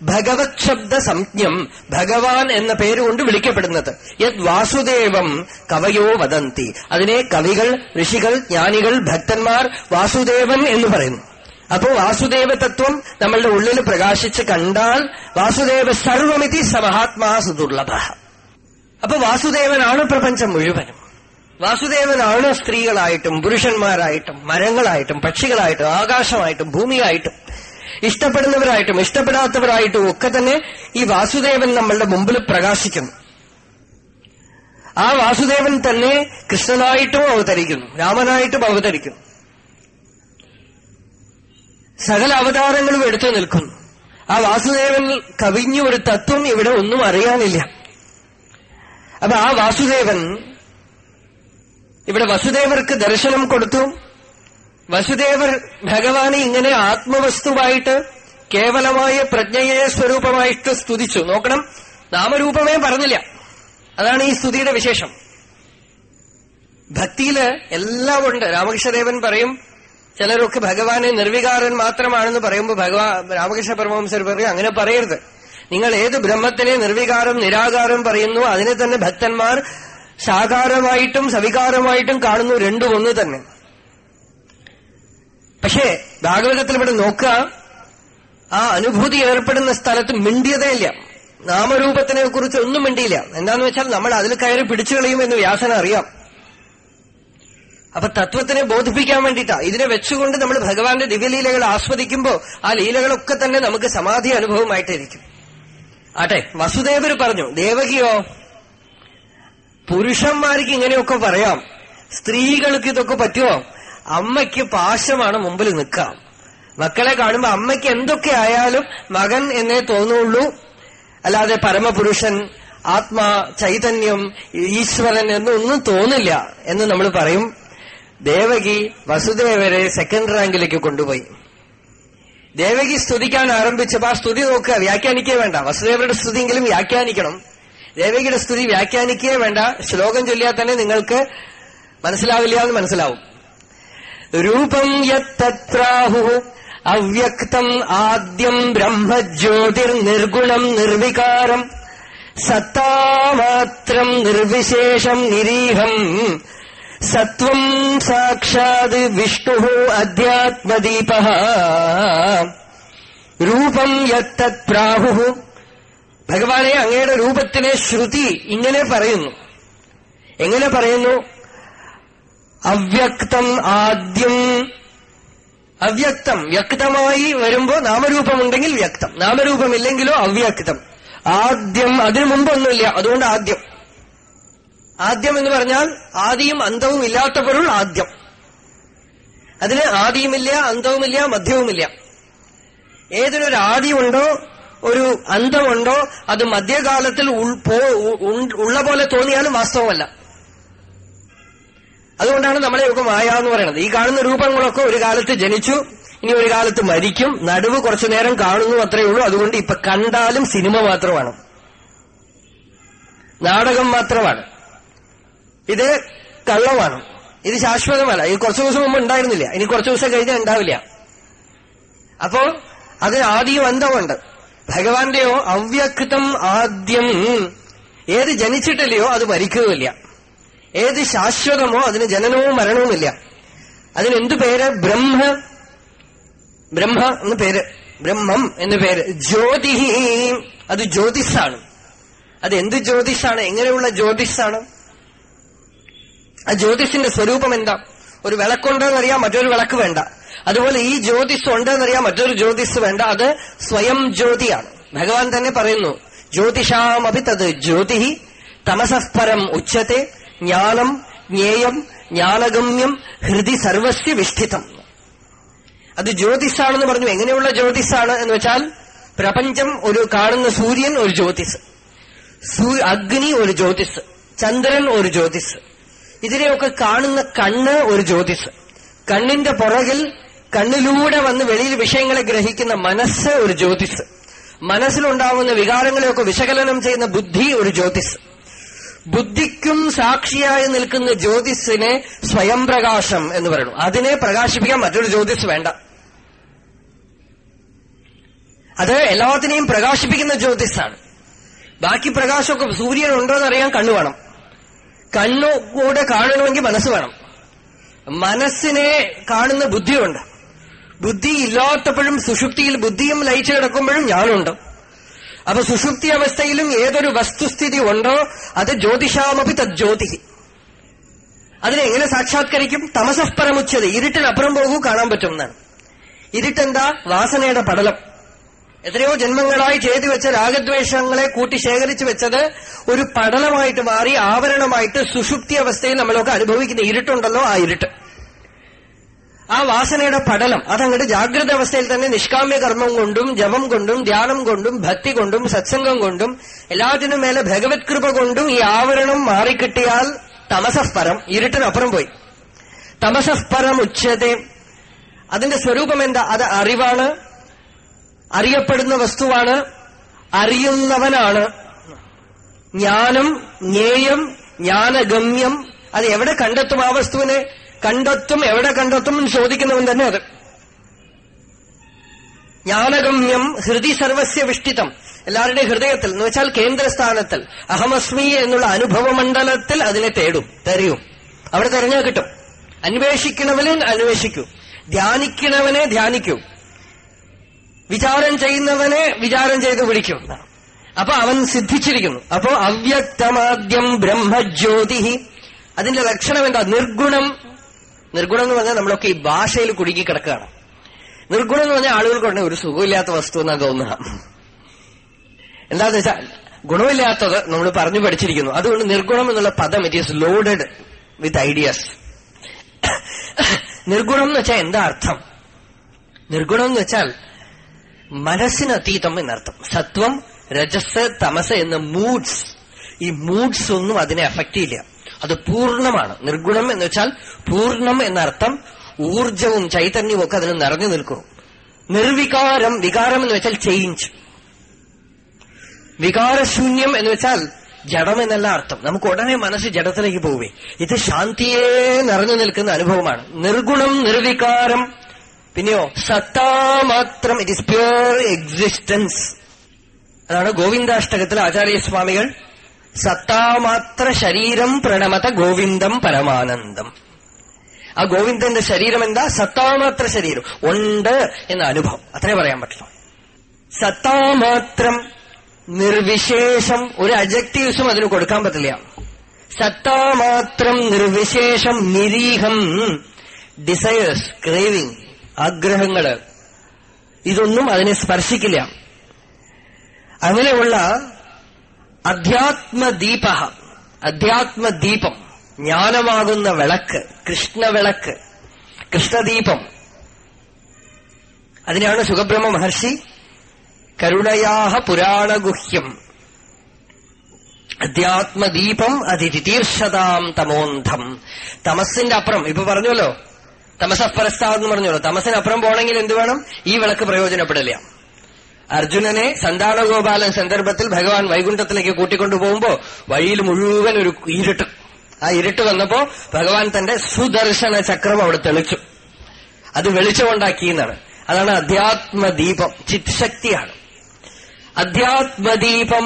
ഭഗവത് ശബ്ദ സംജ്ഞം ഭഗവാൻ എന്ന പേരുകൊണ്ട് വിളിക്കപ്പെടുന്നത്. യത് വാസുദേവം കവയോ വദന്തി. അതിനെ കവികൾ ഋഷികൾ ജ്ഞാനികൾ ഭക്തന്മാർ വാസുദേവൻ എന്ന് പറയുന്നു. അപ്പോ വാസുദേവ തത്വം നമ്മളുടെ ഉള്ളിൽ പ്രകാശിച്ച് കണ്ടാൽ വാസുദേവ സർവമിതി സമഹാത്മാ സുദുർലഭ. അപ്പൊ വാസുദേവനാണ് പ്രപഞ്ചം മുഴുവനും. വാസുദേവനാണ് സ്ത്രീകളായിട്ടും പുരുഷന്മാരായിട്ടും മരങ്ങളായിട്ടും പക്ഷികളായിട്ടും ആകാശമായിട്ടും ഭൂമിയായിട്ടും ഇഷ്ടപ്പെടുന്നവരായിട്ടും ഇഷ്ടപ്പെടാത്തവരായിട്ടും ഒക്കെ തന്നെ ഈ വാസുദേവൻ നമ്മളുടെ മുമ്പിൽ പ്രകാശിക്കുന്നു. ആ വാസുദേവൻ തന്നെ കൃഷ്ണനായിട്ടും അവതരിക്കുന്നു രാമനായിട്ടും അവതരിക്കുന്നു. സകല അവതാരങ്ങളും എടുത്തു നിൽക്കുന്നു. ആ വാസുദേവൻ കവിഞ്ഞു ഒരു തത്വം ഇവിടെ ഒന്നും അറിയാനില്ല. അപ്പൊ ആ വാസുദേവൻ ഇവിടെ വസുദേവർക്ക് ദർശനം കൊടുത്തു. വസുദേവർ ഭഗവാനെ ഇങ്ങനെ ആത്മവസ്തുവായിട്ട് കേവലമായ പ്രജ്ഞയെ സ്വരൂപമായിട്ട് സ്തുതിച്ചു. നോക്കണം നാമരൂപമേ പറഞ്ഞില്ല. അതാണ് ഈ സ്തുതിയുടെ വിശേഷം. ഭക്തിയിൽ എല്ലാം ഉണ്ട് രാമകൃഷ്ണദേവൻ പറയും ചിലരൊക്കെ ഭഗവാനെ നിർവികാരൻ മാത്രമാണെന്ന് പറയുമ്പോൾ ഭഗവാൻ രാമകൃഷ്ണ പരമവംസർ പറയും അങ്ങനെ പറയരുത്. നിങ്ങൾ ഏത് ബ്രഹ്മത്തിനെ നിർവികാരം നിരാകാരം പറയുന്നു അതിനെ തന്നെ ഭക്തന്മാർ സാകാരമായിട്ടും സവികാരമായിട്ടും കാണുന്നു രണ്ടും ഒന്ന് തന്നെ. പക്ഷേ ഭാഗവതത്തിൽ ഇവിടെ നോക്കുക ആ അനുഭൂതി ഏർപ്പെടുന്ന സ്ഥലത്ത് മിണ്ടിയതേയില്ല. നാമരൂപത്തിനെ കുറിച്ച് ഒന്നും മിണ്ടിയില്ല. എന്താന്ന് വെച്ചാൽ നമ്മൾ അതിൽ കയറി പിടിച്ചു കളയുമെന്ന് വ്യാസന അറിയാം. അപ്പൊ തത്വത്തിനെ ബോധിപ്പിക്കാൻ വേണ്ടിയിട്ടാ. ഇതിനെ വെച്ചുകൊണ്ട് നമ്മൾ ഭഗവാന്റെ ദിവ്യലീലകൾ ആസ്വദിക്കുമ്പോൾ ആ ലീലകളൊക്കെ തന്നെ നമുക്ക് സമാധി അനുഭവമായിട്ടിരിക്കും. ആട്ടെ വസുദേവർ പറഞ്ഞു ദേവകിയോ പുരുഷന്മാർക്ക് ഇങ്ങനെയൊക്കെ പറയാം. സ്ത്രീകൾക്ക് ഇതൊക്കെ പറ്റുമോ? അമ്മയ്ക്ക് പാശമാണ് മുമ്പിൽ നിൽക്കാം മക്കളെ കാണുമ്പോൾ അമ്മയ്ക്ക് എന്തൊക്കെ ആയാലും മകൻ എന്നേ തോന്നുള്ളൂ. അല്ലാതെ പരമപുരുഷൻ ആത്മാ ചൈതന്യം ഈശ്വരൻ എന്നൊന്നും തോന്നില്ല എന്ന് നമ്മൾ പറയും. ദേവകി വസുദേവരെ സെക്കൻഡ് റാങ്കിലേക്ക് കൊണ്ടുപോയി. ദേവകി സ്തുതിക്കാൻ ആരംഭിച്ചപ്പോ ആ സ്തുതി നോക്കുക വ്യാഖ്യാനിക്കേ വേണ്ട. വസുദേവരുടെ സ്തുതിയെങ്കിലും വ്യാഖ്യാനിക്കണം. ദേവകിയുടെ സ്തുതി വ്യാഖ്യാനിക്കേ വേണ്ട. ശ്ലോകം ചൊല്ലിയാൽ തന്നെ നിങ്ങൾക്ക് മനസ്സിലാവില്ല എന്ന് മനസ്സിലാവും. രൂപം യത്രാഹു അവ്യക്തം ആദ്യം ബ്രഹ്മജ്യോതിർനിർഗുണം നിർവികാരം. സത്താമാത്രം നിർവിശേഷം നിരീഹം. സത്വം സാക്ഷാത് വിഷ്ണു അധ്യാത്മദീപ. രൂപം യത്തത് പ്രാഹു ഭഗവാനെ അങ്ങയുടെ രൂപത്തിനെ ശ്രുതി ഇങ്ങനെ പറയുന്നു. എങ്ങനെ പറയുന്നു? അവ്യക്തം ആദ്യം. അവ്യക്തം. വ്യക്തമായി വരുമ്പോ നാമരൂപമുണ്ടെങ്കിൽ വ്യക്തം. നാമരൂപമില്ലെങ്കിലോ അവ്യക്തം. ആദ്യം അതിനു മുമ്പൊന്നുമില്ല. അതുകൊണ്ട് ആദ്യം. ആദ്യം എന്ന് പറഞ്ഞാൽ ആദിയും അന്തവും ഇല്ലാത്ത പൊരുൾ ആദ്യം. അതിന് ആദിയുമില്ല അന്തവുമില്ല മധ്യവുമില്ല. ഏതിനൊരു ആദിയുണ്ടോ ഒരു അന്തമുണ്ടോ അത് മധ്യകാലത്തിൽ ഉള്ള പോലെ തോന്നിയാലും വാസ്തവമല്ല. അതുകൊണ്ടാണ് നമ്മളെ നമ്മളെയൊക്കെ മായ എന്ന് പറയുന്നത് ഈ കാണുന്ന രൂപങ്ങളൊക്കെ ഒരു കാലത്ത് ജനിച്ചു ഇനി ഒരു കാലത്ത് മരിക്കും. നടുവ് കുറച്ചു നേരം കാണുന്നു അത്രയേ ഉള്ളൂ. അതുകൊണ്ട് ഇപ്പൊ കണ്ടാലും സിനിമ മാത്രമാണ്. നാടകം മാത്രമാണ്. ഇത് കള്ളമാണ്. ഇത് ശാശ്വതമല്ല. ഇത് കുറച്ചു ദിവസം മുമ്പ് ഉണ്ടായിരുന്നില്ല. ഇനി കുറച്ചു ദിവസം കഴിഞ്ഞാൽ ഉണ്ടാവില്ല. അപ്പോ അതിന് ആദ്യം അന്തമുണ്ട് ഭഗവാന്റെയോ അവ്യക്തം ആദ്യം ഏത് ജനിച്ചിട്ടില്ലയോ അത് മരിക്കുകയില്ല. ഏത് ശാശ്വതമോ അതിന് ജനനവും മരണവുമില്ല അതിനെന്തു പേര്? ബ്രഹ്മ. ബ്രഹ്മ എന്ന് പേര്. ബ്രഹ്മം എന്ന് പേര്. ജ്യോതി അത് ജ്യോതിഷാണ്. അത് എന്ത് ജ്യോതിഷാണ്? എങ്ങനെയുള്ള ജ്യോതിഷാണ്? ആ ജ്യോതിഷിന്റെ സ്വരൂപം എന്താ? ഒരു വിളക്കുണ്ടെന്നറിയാം മറ്റൊരു വിളക്ക് വേണ്ട. അതുപോലെ ഈ ജ്യോതിസ് ഉണ്ടെന്നറിയാം മറ്റൊരു ജ്യോതിസ് വേണ്ട. അത് സ്വയം ജ്യോതിയാണ്. ഭഗവാൻ തന്നെ പറയുന്നു ജ്യോതിഷാമപി തത് ജ്യോതി തമസഃപരം ഉച്ചത്തെ ജ്ഞാനം ജ്ഞേയം ജ്ഞാനഗമ്യം ഹൃദി സർവസ്യ വിഷ്ഠിതം. അത് ജ്യോതിസാണെന്ന് പറഞ്ഞു. എങ്ങനെയുള്ള ജ്യോതിസാണ് എന്ന് വെച്ചാൽ പ്രപഞ്ചം ഒരു കാണുന്ന സൂര്യൻ ഒരു ജ്യോതിസ് അഗ്നി ഒരു ജ്യോതിസ് ചന്ദ്രൻ ഒരു ജ്യോതിസ് ഇതിനെയൊക്കെ കാണുന്ന കണ്ണ് ഒരു ജ്യോതിസ് കണ്ണിന്റെ പുറകിൽ കണ്ണിലൂടെ വന്ന് വെളിയിൽ വിഷയങ്ങളെ ഗ്രഹിക്കുന്ന മനസ്സ് ഒരു ജ്യോതിസ് മനസ്സിലുണ്ടാവുന്ന വികാരങ്ങളെയൊക്കെ വിശകലനം ചെയ്യുന്ന ബുദ്ധി ഒരു ജ്യോതിസ് ബുദ്ധിക്കും സാക്ഷിയായി നിൽക്കുന്ന ജ്യോതിസിനെ സ്വയം പ്രകാശം എന്ന് പറയുന്നു. അതിനെ പ്രകാശിപ്പിക്കാൻ മറ്റൊരു ജ്യോതിസ് വേണ്ട. അത് എല്ലാത്തിനെയും പ്രകാശിപ്പിക്കുന്ന ജ്യോതിസാണ് ബാക്കി പ്രകാശമൊക്കെ സൂര്യൻ ഉണ്ടോ എന്നറിയാൻ കണ്ണു വേണം. കണ്ണു കൂടെ കാണണമെങ്കിൽ മനസ്സ് വേണം. മനസ്സിനെ കാണുന്ന ബുദ്ധിയുണ്ട്. ബുദ്ധി ഇല്ലാത്തപ്പോഴും സുഷുപ്തിയിൽ ബുദ്ധിയും ലയിച്ചു കിടക്കുമ്പോഴും ഞാനുണ്ട്. അപ്പൊ സുഷുപ്തി അവസ്ഥയിലും ഏതൊരു വസ്തുസ്ഥിതി ഉണ്ടോ അത് ജ്യോതിഷാമപി തജ്ജ്യോതി അതിനെങ്ങനെ സാക്ഷാത്കരിക്കും? തമസപ്പരമുച്ചത് ഇരുട്ടിനപ്പുറം പോകൂ കാണാൻ പറ്റും എന്നാണ്. ഇരുട്ടെന്താ? വാസനയുടെ പടലം. എത്രയോ ജന്മങ്ങളായി ചെയ്തു വെച്ച രാഗദ്വേഷങ്ങളെ കൂട്ടി ശേഖരിച്ചു വെച്ചത് ഒരു പടലമായിട്ട് മാറി ആവരണമായിട്ട് സുഷുപ്തി അവസ്ഥയിൽ നമ്മളൊക്കെ അനുഭവിക്കുന്ന ഇരുട്ടുണ്ടല്ലോ ആ ഇരുട്ട്. ആ വാസനയുടെ പടലം അതങ്ങോട്ട് ജാഗ്രത അവസ്ഥയിൽ തന്നെ നിഷ്കാമ്യ കർമ്മം കൊണ്ടും ജപം കൊണ്ടും ധ്യാനം കൊണ്ടും ഭക്തി കൊണ്ടും സത്സംഗം കൊണ്ടും എല്ലാത്തിനും മേലെ ഭഗവത് കൃപ കൊണ്ടും ഈ ആവരണം മാറിക്കിട്ടിയാൽ തമസഃപരം ഇരുട്ടിനപ്പുറം പോയി. തമസഃപരം ഉച്ചതെ. അതിന്റെ സ്വരൂപം എന്താ? അത് അറിവാണ് അറിയപ്പെടുന്ന വസ്തുവാണ് അറിയുന്നവനാണ്. ജ്ഞാനം ജ്ഞേയം ജ്ഞാനഗമ്യം അത് എവിടെ കണ്ടെത്തും ആ വസ്തുവിനെ? കണ്ടെത്തും എവിടെ കണ്ടെത്തും എന്ന് ചോദിക്കുന്നവൻ തന്നെ അത്. ജ്ഞാനഗമ്യം ഹൃദി സർവസ്യ വിഷ്ടിതം എല്ലാവരുടെയും ഹൃദയത്തിൽ എന്ന് വെച്ചാൽ കേന്ദ്രസ്ഥാനത്തിൽ അഹമസ്മി എന്നുള്ള അനുഭവ മണ്ഡലത്തിൽ അതിനെ തേടും തെരയും അവിടെ തെരഞ്ഞാൽ കിട്ടും. അന്വേഷിക്കണവനെ അന്വേഷിക്കൂ. ധ്യാനിക്കണവനെ ധ്യാനിക്കൂ. വിചാരം ചെയ്യുന്നവനെ വിചാരം ചെയ്ത് വിളിക്കും. അപ്പൊ അവൻ സിദ്ധിച്ചിരിക്കുന്നു. അപ്പോ അവ്യക്തമാദ്യം ബ്രഹ്മജ്യോതി അതിന്റെ ലക്ഷണം എന്താ? നിർഗുണം നിർഗുണം എന്ന് പറഞ്ഞാൽ നമ്മളൊക്കെ ഈ ഭാഷയിൽ കുടുങ്ങി കിടക്കുകയാണ്. നിർഗുണം എന്ന് പറഞ്ഞാൽ ആളുകൾക്കുണ്ട് ഒരു സുഖമില്ലാത്ത വസ്തു എന്നാ തോന്നുക. എന്താന്ന് വെച്ചാൽ ഗുണമില്ലാത്തത് നമ്മൾ പറഞ്ഞു പഠിച്ചിരിക്കുന്നു. അതുകൊണ്ട് നിർഗുണം എന്നുള്ള പദം it is loaded with ideas നിർഗുണം എന്ന് വെച്ചാൽ എന്താ അർത്ഥം? നിർഗുണം എന്ന് വെച്ചാൽ മനസ്സിന് അതീതം എന്നർത്ഥം. സത്വം രജസ് തമസ് എന്ന മൂഡ്സ് ഈ മൂഡ്സ് ഒന്നും അതിനെ അഫക്റ്റ് ചെയ്യില്ല. അത് പൂർണമാണ് നിർഗുണം എന്ന് വെച്ചാൽ പൂർണം എന്നർത്ഥം ഊർജവും ചൈതന്യവും ഒക്കെ അതിന് നിറഞ്ഞു നിൽക്കും. നിർവികാരം വികാരം എന്ന് വെച്ചാൽ ചേഞ്ച് വികാരശൂന്യം എന്ന് വെച്ചാൽ ജഡം എന്നല്ല അർത്ഥം. നമുക്ക് ഉടനെ മനസ്സ് ജഡത്തിലേക്ക് പോവേ. ഇത് ശാന്തിയെ നിറഞ്ഞു നിൽക്കുന്ന അനുഭവമാണ്. നിർഗുണം നിർവികാരം പിന്നെയോ സത്താമാത്രം ഇറ്റ് ഇസ് പ്യൂർ എക്സിസ്റ്റൻസ് അതാണ് ഗോവിന്ദാഷ്ടകത്തിൽ ആചാര്യസ്വാമികൾ സത്താമാത്ര ശരീരം പ്രണമത ഗോവിന്ദം പരമാനന്ദം. ആ ഗോവിന്ദന്റെ ശരീരം എന്താ? സത്താമാത്ര ശരീരം. ഉണ്ട് എന്ന അനുഭവം. അത്രേ പറയാൻ പറ്റുള്ളൂ. സത്താമാത്രം നിർവിശേഷം ഒരു അജക്റ്റീവ്സും അതിന് കൊടുക്കാൻ പറ്റില്ല. സത്താമാത്രം നിർവിശേഷം നിരീഹം ഡിസയേഴ്സ് ക്രേവിംഗ് ആഗ്രഹങ്ങൾ. ഇതൊന്നും അതിനെ സ്പർശിക്കില്ല. അങ്ങനെയുള്ള അധ്യാത്മദീപ അധ്യാത്മദീപം ജ്ഞാനമാകുന്ന വിളക്ക് കൃഷ്ണവിളക്ക് കൃഷ്ണദീപം. അതിനാണ് സുഖബ്രഹ്മ മഹർഷി കരുണയാഹ പുരാണഗുഹ്യം. അധ്യാത്മദീപം അതിരിതീർഷതാം തമോന്ധം. തമസിന്റെ അപ്പുറം ഇപ്പൊ പറഞ്ഞല്ലോ തമസപ്പരസ്ഥാന്ന് പറഞ്ഞല്ലോ തമസിനപ്പുറം പോണെങ്കിൽ എന്ത് വേണം? ഈ വിളക്ക് പ്രയോജനപ്പെടില്ല. അർജുനനെ സന്താനഗോപാലൻ സന്ദർഭത്തിൽ ഭഗവാൻ വൈകുണ്ഠത്തിലേക്ക് കൂട്ടിക്കൊണ്ടുപോകുമ്പോ വഴിയിൽ മുഴുവൻ ഒരു ഇരുട്ട്. ആ ഇരുട്ട് വന്നപ്പോ ഭഗവാൻ തന്റെ സുദർശന ചക്രം അവിടെ തെളിച്ചു. അത് വെളിച്ചമുണ്ടാക്കി എന്നാണ് അതാണ് അധ്യാത്മദീപം. ചിത്ശക്തിയാണ്. അധ്യാത്മദീപം.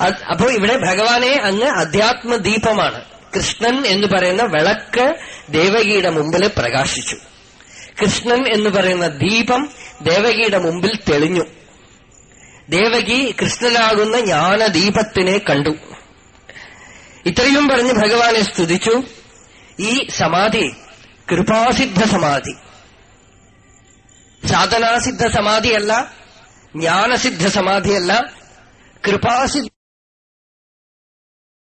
അപ്പോ ഇവിടെ ഭഗവാനെ അങ്ങ് അധ്യാത്മദീപമാണ്. കൃഷ്ണൻ എന്ന് പറയുന്ന വിളക്ക് ദേവകിയുടെ മുമ്പിൽ പ്രകാശിച്ചു. കൃഷ്ണൻ എന്ന് പറയുന്ന ദീപം ദേവകിയുടെ മുമ്പിൽ തെളിഞ്ഞു. ദേവകി കൃഷ്ണനാകുന്ന ജ്ഞാനദീപത്തിനെ കണ്ടു. ഇത്രയും പറഞ്ഞ് ഭഗവാനെ സ്തുതിച്ചു. ഈ സമാധി കൃപാസിദ്ധ സമാധി. സാധനാസിദ്ധ സമാധിയല്ല ജ്ഞാനസിദ്ധ സമാധിയല്ല കൃപാസിദ്ധ